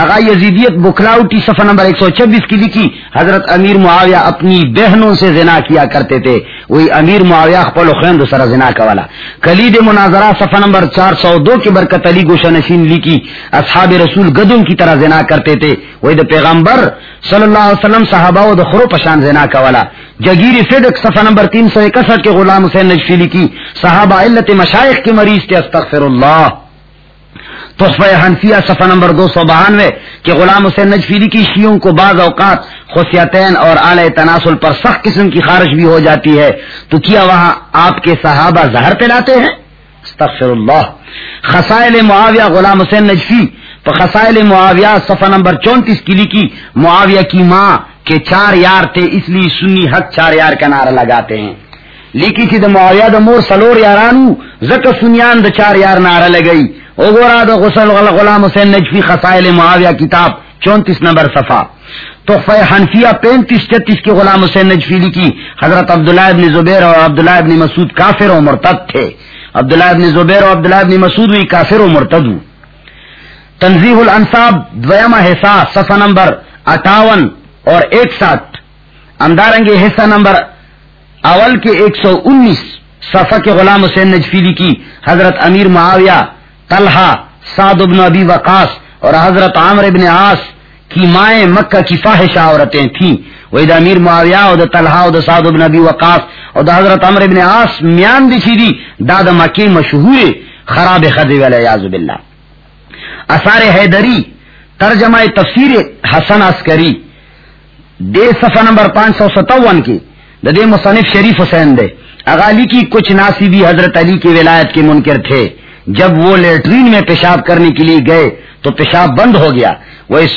آغا یزیدیت بکھلاؤٹی صفحہ نمبر ایک سو چھبیس کی لکھی، حضرت امیر معاویہ اپنی بہنوں سے زنا کیا کرتے تھے۔ وہی امیر معاویہ خپل خیند سر زنا کا والا کلید مناظرہ صفحہ نمبر چار سو دو کی برکت علی گوشہ نشین لکھی، اصحاب رسول گدوں کی طرح زنا کرتے تھے۔ وہی دا پیغمبر صلی اللہ علیہ وسلم صحابہ و دا خرو پشان زنا کا والا جگیر صدق صفحہ نمبر تین سو اکسٹھ کے غلام حسین نجفی لکھی، صحابہ علت مشائق کے مریض تھے، استغفر اللہ۔ تحفہ حنفیہ صفحہ نمبر دو سو بہانوے کہ غلام حسین نجفیری کی شیوں کو بعض اوقات خصیتین اور اعلی تناسل پر سخت قسم کی خارش بھی ہو جاتی ہے، تو کیا وہاں آپ کے صحابہ زہر پلاتے ہیں؟ استغفر اللہ۔ خسائل معاویہ، غلام حسین نجفی، تو خسائل معاویہ صفحہ نمبر چونتیس کی معاویہ کی ماں کے چار یار تھے، اس لیے سنی حق چار یار کا نعرہ لگاتے ہیں۔ لیکی تھی دا معاویہ دا مور، سلور یارانو، زکر سنیان دا چار یار نعرہ لگئی اوگورا دا غسل غلام حسین نجفی خسائل معاویہ کتاب چونتیس نمبر صفا تحفہ حنفیہ پینتیس چتیس کے غلام حسین نجفی لکھی حضرت عبداللہ ابن زبیر اور عبداللہ ابن مسعود کافر و مرتد تھے. عبداللہ ابن زبیر اور عبداللہ ابن مسعود بھی کافر و مرتد تنظیح الانصاب دویمہ حصہ صفحہ نمبر اٹھاون اور ایک ساتھ اندارنگ حصہ نمبر اول کے ایک سو انیس صفحہ کے غلام حسین نجفی لکھی حضرت امیر معاویہ طلحہ، سعد بن ابی وقاص اور حضرت عامر ابن عاص کی مائیں مکہ کی فاحشہ عورتیں تھیں۔ وہی دا امیر معاویہ اور دا طلحہ اور دا سعد بن ابی وقاص اور دا حضرت عمر ابن عاص میان دی چیدی دا دا مکی مشہور خراب خدی والا یعظ باللہ۔ اثار حیدری، ترجمہ تفسیر حسن عسکری، دے صفحہ نمبر پانچ سو ستاون کی، دا دے مصنف شریف حسین دے۔ اغالی کی کچھ ناصبی حضرت علی کی ولایت کے منکر تھے۔ جب وہ لیٹرین میں پیشاب کرنے کے لیے گئے تو پیشاب بند ہو گیا۔ وہ اس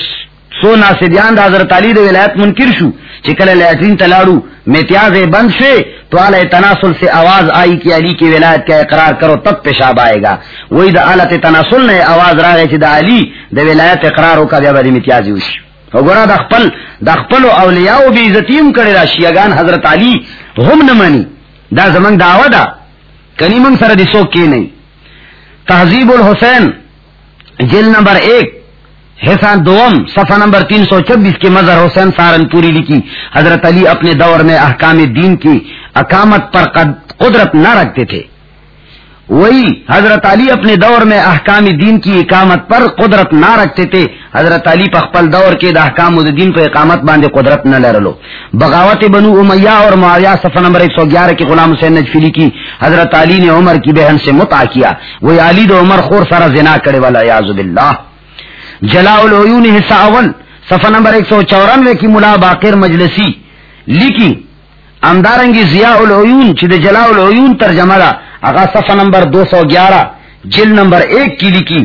سو ناصبیان دا حضرت علی دے ولایت منکر شو۔ چکل لیٹرین تلاڑو میتیاز بند سے تو اعلی تناسل سے آواز آئی کہ علی کی ولایت کا اقرار کرو تب پیشاب آئے گا۔ وہی دا اعلی تناسل نے آواز را گئے دا علی دا ولایت اقرار ہو کا بیا بدی میتیازی ہوشی وګوره د خپل د خپل اولیاء او بی عزتیم کړي را شیعاګان حضرت علی هم نه مانی دا زمنګ داوا ده کني من سره د سو کې نه تہذیب الحسین، جیل نمبر ایک حسان دوم، صفحہ نمبر تین سو چھبیس کے مظہر حسین سہارنپوری لکھی۔ حضرت علی اپنے دور میں احکام دین کی اقامت پر قدرت نہ رکھتے تھے۔ وہی حضرت علی اپنے دور میں احکام دین کی اقامت پر قدرت نہ رکھتے تھے۔ حضرت علی پخپل دور کے دا احکام دین پر اقامت باندھے قدرت نہ لے لو بغاوت بنو امیہ اور معاویہ صفحہ نمبر ایک سو گیارہ کے غلام حسین نجفیلی کی حضرت علی نے عمر کی بہن سے متا کیا۔ وہی علی دو عمر خور سارا زنا کرے والا یاز باللہ۔ جلا العیون حصہ اول، صفحہ نمبر ایک سو چورانوے کی ملا باقر مجلسی۔ لکھی امدارنگی ضیاء العیون چد جلا العیون ترجمہ اگا صفحہ نمبر دو سو گیارہ، جل نمبر ایک کی لکھی۔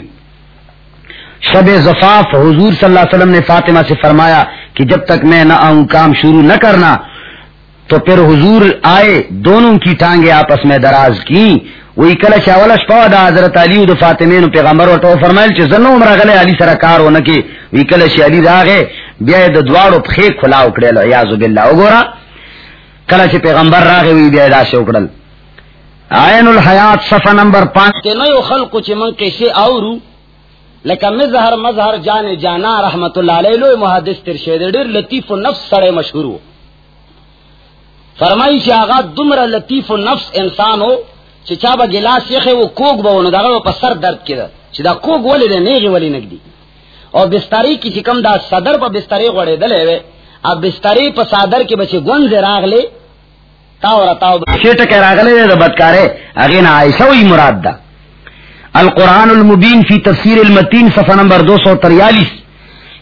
شب زفاف، حضور صلی اللہ علیہ وسلم نے فاطمہ سے فرمایا کہ جب تک میں نہ آؤں، کام شروع نہ کرنا، تو پھر حضور آئے، دونوں کی ٹانگیں آپس میں دراز کی۔ وہی کل شاولش پا دا حضرت علی و دا فاطمین پیغمبر و تو فرمائل چھ زنو عمر غلے علی سر کار ونکی وی کل شی علی دا گئے بیا دا دوارو پخی کھلا اکڑے لو یازو باللہ۔ اگورا کل چھ پیغمبر را گئے وی بیا دا سے اکڑل۔ آئین الحیات صفحہ نمبر پانچ۔ کہ نیو خلقو چھ من کیسے آورو؟ لکہ مظہر مظہر جان جانا رحمت اللہ علیہ لو محدث ترشید دیر لطیف و نفس سڑے مشہور ہو۔ فرمائی چھ آغا دمر لطیف و نفس انسان ہو چھ چا با گلاس یخے وہ کوگ با ونو دا پا سر درد کی دا چھ دا کوگ ولی دے، نیغی ولی نگدی۔ اور بستری کی چکم دا صدر پا بستری غوڑے دلے وے، اب بستری پا صدر کی بچے گونز راغ لے شیٹ کہہ راغلے دے بدکارے اغینا عائشہ وی مراد دا. القرآن المبین فی تفسیر المتین صفحہ نمبر دو سو تریالیس،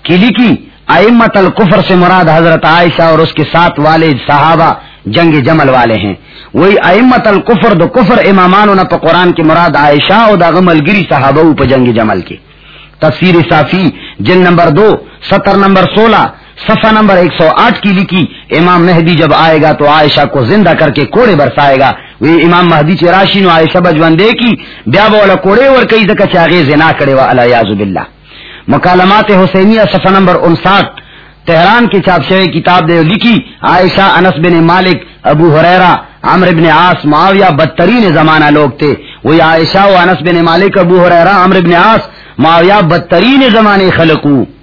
کی لکھی، ائمت القفر سے مراد حضرت عائشہ اور اس کے ساتھ والد صحابہ جنگ جمل والے ہیں۔ وہی ائمت القفر دو کفر امامان نہ قرآن کی مراد عائشہ اور دا غمل گری صحابہ پہ جنگ جمل کے تفسیر صافی جن نمبر دو، ستر نمبر سولہ صفحہ نمبر ایک سو آٹھ کی لکھی، امام مہدی جب آئے گا تو عائشہ کو زندہ کر کے کوڑے برسائے گا۔ وہ امام مہدی چراشی نو عائشہ بجوان دے کی بیا بولا کوڑے اور کئی دکا چاگے زنا کرے وا علیہ باللہ۔ مکالمات حسینیہ صفحہ نمبر انساٹھ، تہران کی چاپ شوی کتاب دے لکھی، عائشہ انس بن مالک، ابو حریرہ عمر بن عاص، معاویہ بدترین زمانہ لوگ تھے۔ وہی عائشہ و انس بن مالک، ابو حریرہ عمر بن عاص، معاویہ بدترین زمانے خلقو۔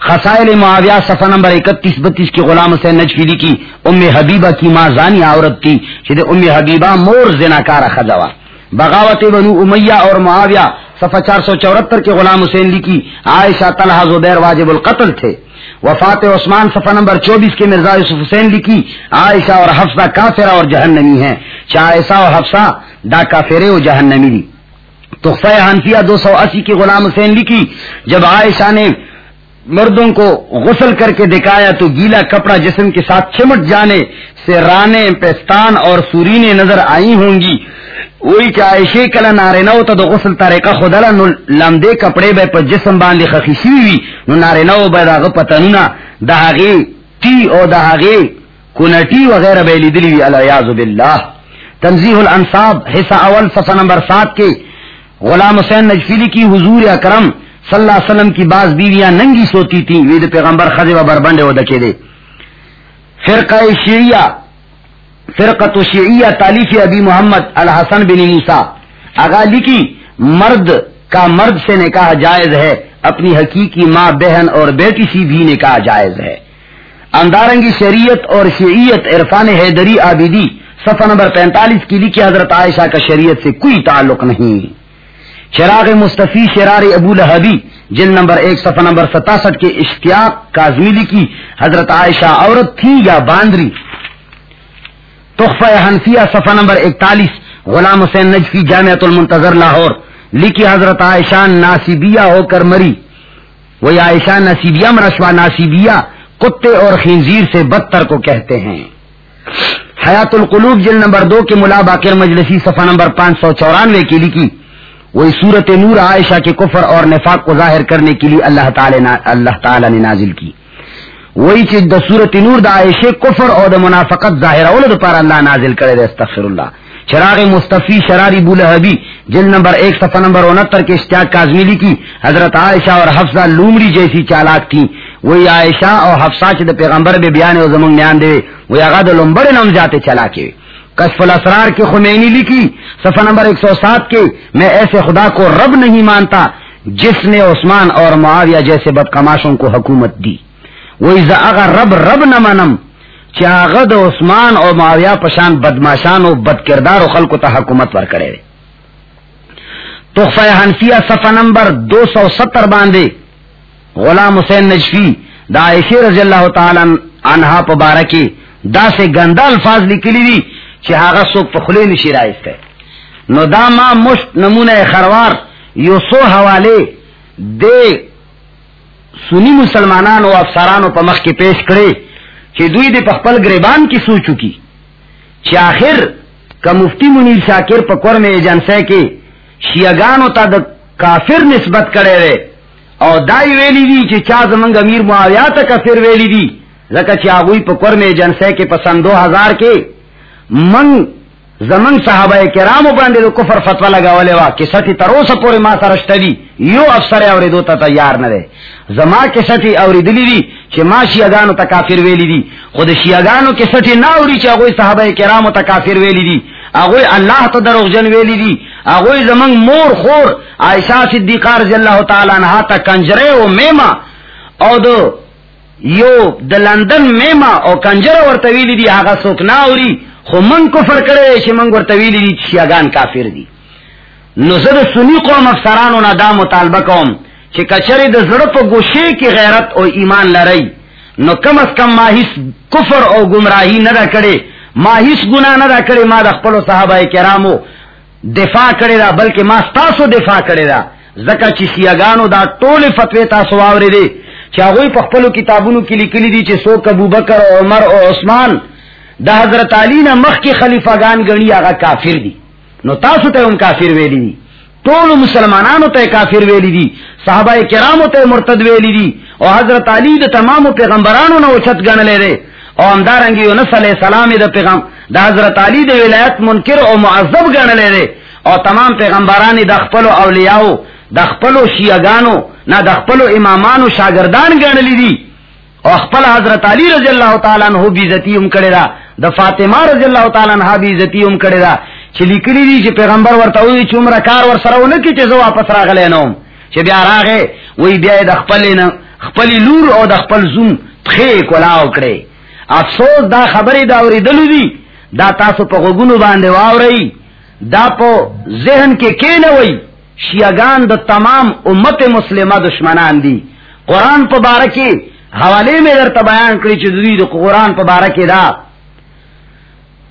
خسائل معاویہ صفحہ نمبر اکتیس، بتیس کی غلام حسین نجفیلی کی، ام حبیبہ کی ماں زانی عورت تھی جدے ام حبیبہ مور زنا کار خزوا بغاوت بنو امیہ اور معاویہ، صفحہ چار سو چورہتر کے غلام حسین لکھی عائشہ، طلحہ، زبیر، واجب القتل تھے۔ وفات عثمان صفحہ نمبر چوبیس کے مرزا یوسف حسین لکھی عائشہ اور حفصہ کافرہ اور جہنمی ہیں۔ چاہیسہ اور حفصہ دا کافرے و جہنمی دی۔ تو حنفیہ دو سو اسی کے غلام حسین لکھی جب عائشہ نے مردوں کو غسل کر کے دکھایا تو گیلا کپڑا جسم کے ساتھ چمٹ جانے سے رانے پستان اور سورینے نظر آئی ہوں گی۔ وہی کہ عائشے کلا نارے نو تو غسل تارے کا خدا نو لمدے کپڑے بے پر جسم باندھے خخیسی ہوئی نو نارے نو بے داغ پتنونا دہاگے ٹی او دہاگے کنٹی وغیرہ بے لیدلی وی علیہ باللہ۔ تنزیح الانصاب، حصہ اول، صفحہ نمبر سات کے غلام حسین نجفیلی کی حضور اکرم صلی اللہ علیہ وسلم کی بعض بیویاں ننگی سوتی تھی وید پیغمبر خز و بربنڈے و دکے دے۔ فرقہ شیعہ فرقت و شیعہ تالیف ابی محمد الحسن بن موسا اگا لکی مرد کا مرد سے نکاح جائز ہے، اپنی حقیقی ماں، بہن اور بیٹی سی بھی نکاح جائز ہے۔ اندارنگی شریعت اور شیعیت عرفان حیدری آبیدی، صفحہ نمبر پینتالیس کی لکھی حضرت عائشہ کا شریعت سے کوئی تعلق نہیں۔ چراغ مصطفی شرار ابو لہبی جن نمبر ایک، صفحہ نمبر ستاسٹھ کے اشتیاق کازمیلی کی حضرت عائشہ عورت تھی یا باندری؟ تحفہ حنفیہ، صفحہ نمبر اکتالیس، غلام حسین نجفی جامعت المنتظر، لاہور۔ لکھی حضرت عائشہ ناسیبیہ ہو کر مری۔ وہی عائشہ نصیبیہ مرشوا ناسیبیہ کتے اور خنزیر سے بدتر کو کہتے ہیں۔ حیات القلوب، جل نمبر دو کے ملا باقر مجلسی، صفحہ نمبر پانچ سو چورانوے کی لکھی وہی صورت نور عائشہ کے کفر اور نفاق کو ظاہر کرنے کے لیے اللہ تعالی اللہ تعالی نے نازل کی۔ وہی چیز دا صورت نور دا عائشہ کفر اور دا منافقت ظاہر اولد پر اللہ نازل کرے دے استغفر اللہ چراغ مصطفی شراری بولحبی جلد نمبر ایک، صفحہ نمبر انہتر کے اشتیاق کازمیلی کی حضرت عائشہ اور حفظہ لومڑی جیسی چالاک تھی وہی عائشہ اور حفصہ چد پیغمبر بے بیان و زمن نیان دے۔ وہ اغاد لمبڑے نم جاتے چلا کے کشف الاسرار کے خمینی لکھی، صفحہ نمبر ایک سو سات کے میں ایسے خدا کو رب نہیں مانتا جس نے عثمان اور معاویہ جیسے بدکماشوں کو حکومت دی۔ وہی اگر رب رب نہ منم چاغد عثمان اور معاویہ پشان بدماشان و بد کردار و خلق تا حکومت پر کرے۔ تحفہ حنفیہ صفحہ نمبر دو سو ستر باندھے غلام حسین نجفی دا رضی اللہ تعالی عنہا پبارکی دا سے گندا الفاظ لکلی دی چی آغا سوک پخلے نشی رائست ہے نو دا ما مشت نمونہ خروار یو سو حوالے دے سنی مسلمانان و افسران و پمخ کی پیش کرے چی دوی دے پخپل گریبان کی سو چکی چی آخر کا مفتی منیر شاکر پکور میں ایجنسے کے شیعگانو تا دا کافر نسبت کرے رے او دای ویلی دی چی چا زمنگ امیر معاویہ تا کافر ویلی دی. زکا چی آگوی پکور میں ایجنسے کے پسند دو ہزار کے من زمن صحابہ کرامو باندې دو کفر فتوا لگاولے وا کستی تروس پوری ما سرشتوی یو افسر اوری دو تا تیار نہ دے زما کستی اوری دلی دی چی ما شیعگانو تا کافر ویلی دی خود شیعگانو کستی نا اوری چی اگوی صحابہ کرامو تا کافر ویلی دی اگوی اللہ تا دروغ جن ویلی دی اگوی زمن مور، خور عائشہ صدیقہ رضی اللہ تعالی عنہ تا کنجرے و میما او دو یو د لندن میما او کنجر ورتویلی دی آغا سوک نا اوری خو من کفر کرے چی من ورتویلی دی شیعگان کافر دی نو زد سنی قوم افسرانو نا دا مطالبہ کوم چی کچری د زرپ و گوشے کی غیرت او ایمان لرئی نو کم از کم ماہیس کفر او گمراہی ندا کرے ماہیس گناہ ندا کرے ما دا خپلو صحابہ کرامو دفاع کرے دا بلکہ ما ستاسو دفاع کرے دا زکا چی سیاگانو دا طول فتوی تاسو آوری دے چاہوئی پخپلو کتابونو کلی کلی دی چی سوک ابو بکر او عمر او عثمان دا حضرت علی نا مخ کی خلیفہ گان گنی آگا کافر دی نو تاسو تے ام کافر ویلی دی طول مسلمانانو تے کافر ویلی دی صحابہ کرامو تے مرتد ویلی دی او حضرت علی دا تمام پیغمبرانو نا اچت گن لے دے او امدارنگی یونس علیہ السلام دا پیغم دا حضرت علی دا ولایت منکر او معذب گن لے دے او تمام پیغمبرانی دا خپلو اولیاؤ دا خپلو شیعگانو نا دا خپلو امامانو شاگردان گن لی دی او خپل حضرت علی رضی اللہ تعالیٰ عنہ بیزتی ام کرے دا دا فاطمہ رضی اللہ تعالیٰ عنہ بیزتی ام کرے دا چلی کلی دی چی پیغمبر ورطا ہوئی چی عمر کار ور سرو نکی چی زو واپس راغ لینوم چی بیا راغے وی بیا دا خپلی نا خپلی لور او دا خپل زوم تخی کلاو کرے افسوس، دا خبری دا اوری دلو دی دا تاسو پا غگونو باندے واوری دا پا ذہن کے کینوئی شیعگان دا تمام امت مسلمہ دشمنان دی قرآن پا بارکی حوالے میں در بیان کری چی دوی دا قرآن پا دا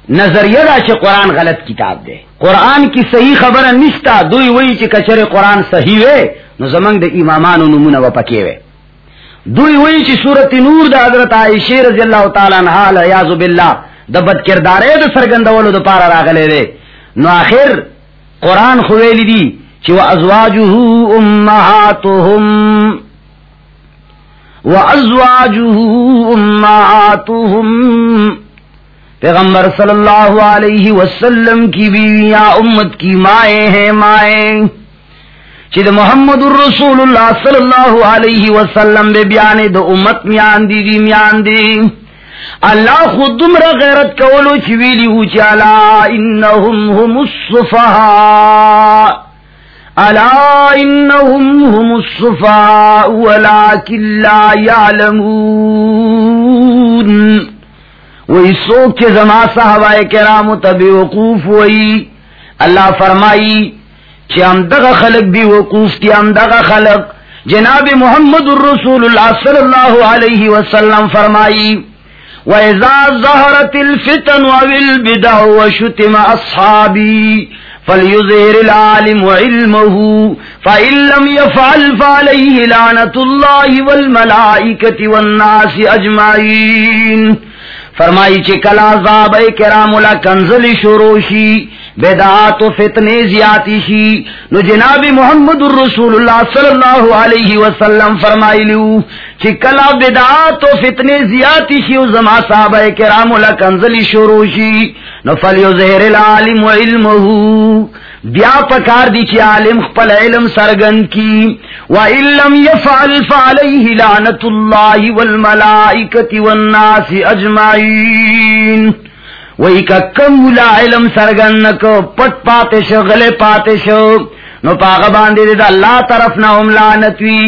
نظریہ دا چی قرآن غلط کتاب دے قرآن کی صحیح خبر نشتا، دوی وی چی کچر قرآن صحیح وے نو زمنگ دا امامان و نمونہ و پکے وے دوی وی چی صورت نور دا حضرت عائشہ رضی اللہ تعالی عنہ علیہ باللہ دا بد کردارے دا سرگندولو دا پارا راغلے دے نو آخر قرآن خویلی دی چی و ازواجہو امہاتہم و ازواجہو امہاتہم پیغمبر صلی اللہ علیہ وسلم کی بیویاں امت کی مائیں ہیں مائیں۔ چید محمد الرسول اللہ صلی اللہ علیہ وسلم بے بیانے دو امت میان دی دی میان دی۔ اللہ خود دمر غیرت کولو چویلی ہو چالا انہم ہم الصفحاء الا انہم ہم الصفحاء ولیکن لا یعلمون۔ وہی سوک کے زما صحابہ کرام تبی وقوف وئی اللہ فرمائی کہ ہم دغا خلق بھی وقوف کی، ہم دغا خلق۔ جناب محمد الرسول اللہ صلی اللہ علیہ وسلم فرمائی، وَإِذَا ظَهَرَتِ الْفِتَنُ وَالْبِدَعُ وَشُتِمَ أَصْحَابِي فليظهر العالم علمه، فإن لم يفعل فعليه لعنة الله والملائكة والناس أجمعين۔ فرمائی چی کلا عذاب کرام لا کنزل شروشی بدعات و فتنے زیاتی شی۔ نو جناب محمد الرسول اللہ صلی اللہ علیہ وسلم فرمائی لیو، چی کلا بدعات و فتنے زیاتی شی و زما صحابہ کرام لا کنزل شروشی نو فلیو زہر العالم علمہو بیا پکار دی چی عالم خپل علم سرگن کی، و علم یفعل فعلیہ لعنت اللہ والملائکت والناس اجمعین۔ وہی کا کم لا علم سرگن نکو، پٹ پاتے شو، غلے پاتے شو۔ نو پاغ باندے دے دا اللہ طرف نہ ہم لعنتوی،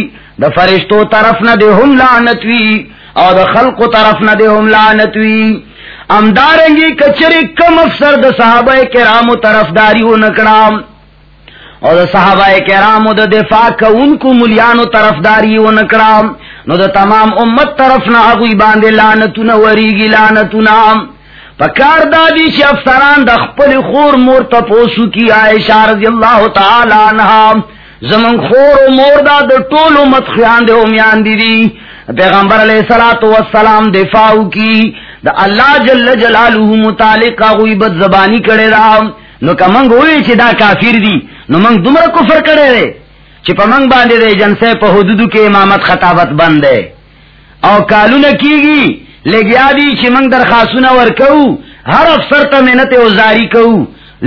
دا فرشتو طرف نہ دے ہم لعنتوی، اور دا خلق طرف نہ دے ہم لعنتوی۔ امدارنگی کچری کم افسر دا صحابہ کرام طرف داری ہو نکڑام. اور دا صحابہ کرام دا دفاع کا ان کو ملیانو طرف داری ہو نکڑام. نو دا تمام امت طرف نہ اگوی باندے لانتونا، وریگی لانتونا. پکار دادی چی افسران دا خپل خور مور تپوسو کی عائشہ رضی اللہ تعالی عنہ. زمن خور و مور دا دا طول امت خیان دے امیان دی. دی پیغمبر علیہ السلام دفاعو کی. دا اللہ جل جلالہ متعلق کوئی بد زبانی کرے دا. نو کا منگ ہوئی چی دا کافر دی، نو منگ دمر کفر کرے رے چی پا منگ باندے دے جنسے پا حدودو کے امامت خطابت بند ہے او کالو نکی گی لگیا دی چی منگ درخواستونا ورکو ہر افسر تا محنت اوزاری کو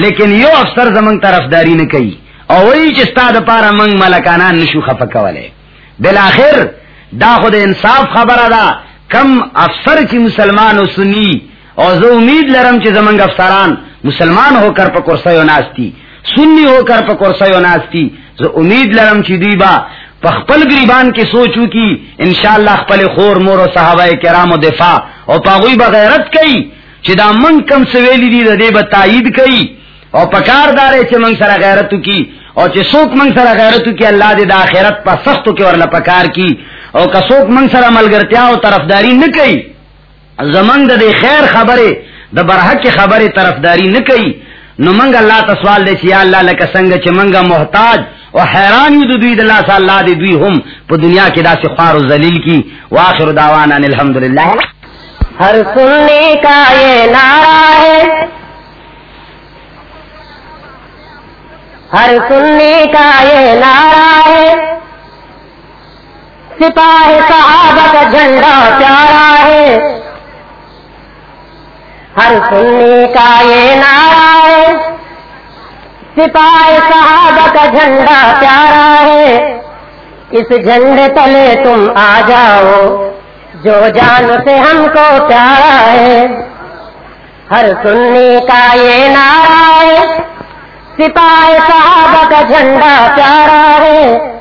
لیکن یو افسر زمنگ طرفداری نکی او وہی چستا دا پارا منگ ملکانان نشو خفکا والے بلاخر، دا خود انصاف خبر دا کم افسر کی مسلمان و سنی. اور زو امید لرم چی زمنگ افسران مسلمان ہو کر پکور سیو ناستی. سنی ہو کر پکور سیو ناستی. زو امید لرم چی دی با پخپل گریبان کی سوچو کی انشاءاللہ خپل خور مور و صحابہ کرام و دفاع. اور پاگوی بغیرت کئی. چی دا من کم سویلی دی دا دے با تائید کئی. اور پکار دارے چی منگ سر غیرتو کی. اور چی سوک منگ سر غیرتو کی اللہ دے دا خیرت پا سختو کی ورلہ پکار کی. او کسوک منگ سر عمل او طرفداری نہ کئی زمنگ دے خیر خبرے دا برحق کی خبرے طرفداری نہ کئی نو منگ اللہ تسوال دے چیا اللہ لکا سنگ چ منگا محتاج او حیران یو دوی اللہ صلی اللہ دے دوی ہم پا دنیا کی دا خوار و ذلیل کی. واخر دعوانا الحمدللہ. ہر سننے کا یہ نعرہ ہے۔ ہر سننے کا یہ نعرہ ہے۔ سپاہ صحابہ کا جھنڈا پیارا ہے۔ ہر سننے کا یہ نعرہ ہے۔ سپاہ صحابہ کا جھنڈا پیارا ہے۔ اس جھنڈے تلے تم آ جاؤ۔ جو جان سے ہم کو پیارا ہے۔ ہر سننے کا یہ نعرہ ہے۔ سپاہ صحابہ کا جھنڈا پیارا ہے۔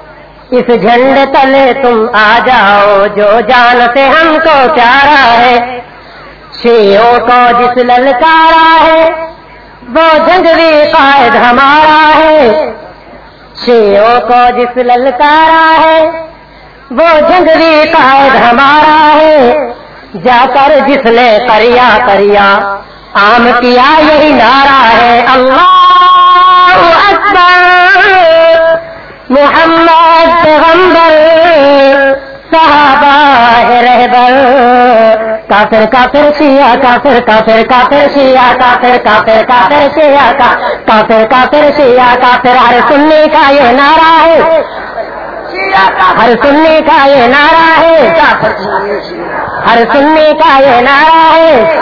اس جھنڈ تلے تم آ جاؤ، جو جان سے ہم کو پیارا ہے۔ شیوں کو جس للکارا ہے، وہ جنگوی قائد ہمارا ہے۔ شیوں کو جس للکارا ہے، وہ جنگوی قائد ہمارا ہے۔ جا کر جس نے کریا کریا۔ عام کیا یہی نعرہ ہے۔ اللہ اکبر، محمد پیغمبر، صحابہ رہبر۔ کافر کافر سیا کافر کافر کافر سیا کافر کافر کافر سیا کافر کافر سیا کافر۔ ہر سننے کا یہ نعرہ ہے۔ ہر سننے کا یہ نعرہ ہے۔ ہر سننے کا یہ نعرہ ہے۔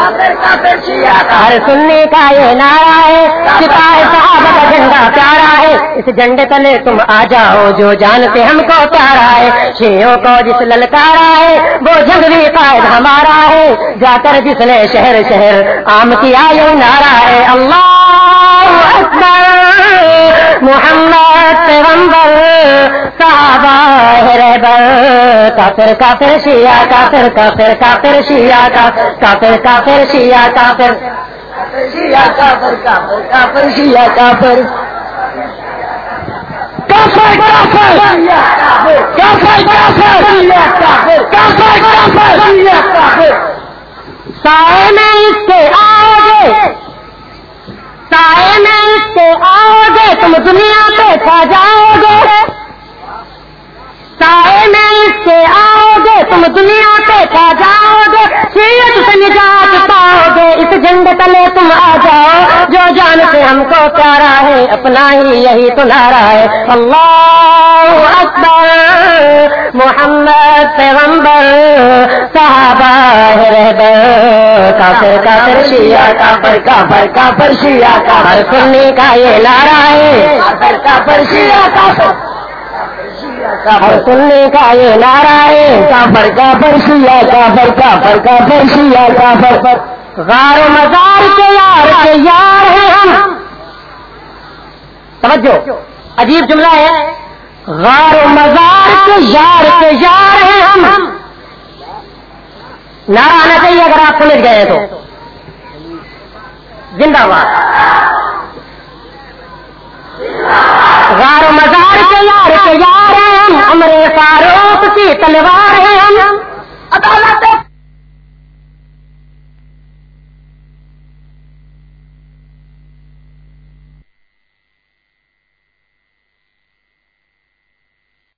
ہر سننے کا یہ نعرہ ہے۔ سپاہی صاحب کا جھنڈا پیارا ہے۔ اس جھنڈے تلے تم آ جاؤ جو جانتے ہم کو پیارا ہے۔ شیوں کو جس للکارا ہے وہ جنگلی قائد ہمارا ہے۔ جا کر جس نے شہر شہر عام کیا یہ نعرہ ہے۔ اللہ اکبر۔ محمد پیغمبر صحابہ رہبر کافر کافر شیعہ کافر کافر کافر شیعہ کافر کافر شیعہ کافر شیعہ کافر کافر کافر شیعہ کافر کافر کافر کافر کافر کافر کافر سائے میں اس کے آگے سائے میں اس کے سے آؤ گے تم دنیا پہ کھا جاؤ گے۔ سائے میں اس سے آؤ گے تم دنیا پہ کھا جاؤ گے سیرت سے نجات پاؤ گے اس جنگ تلے تم آ جاؤ، جو جان سے ہم کو پیارا ہے، اپنا ہی یہی تو نارا ہے۔ اللہ اکبر، محمد پیغمبر، صحابہ رہبر، کافر کافر، شیعہ، کافر کافر کافر، شیعہ، کافر۔ سننے کا یہ نعرہ ہے۔ کافر کافر، شیعہ، کافر۔ کافر سننے کا یہ نعرہ ہے، کافر کافر، شیعہ کافر کافر کافر شیعہ کافر۔ غار و مزار کے یار کے یار ہیں ہم۔ توجہ، عجیب جملہ ہے۔ غار و مزار کے یار کے یار ہیں ہم۔ نعرہ آنا چاہیے اگر آپ سمجھ گئے تو۔ زندہ باد۔ غار و مزار کے یار کے یار ہیں ہمارے فاروق کی تلوار ہیں ہم۔ عدالت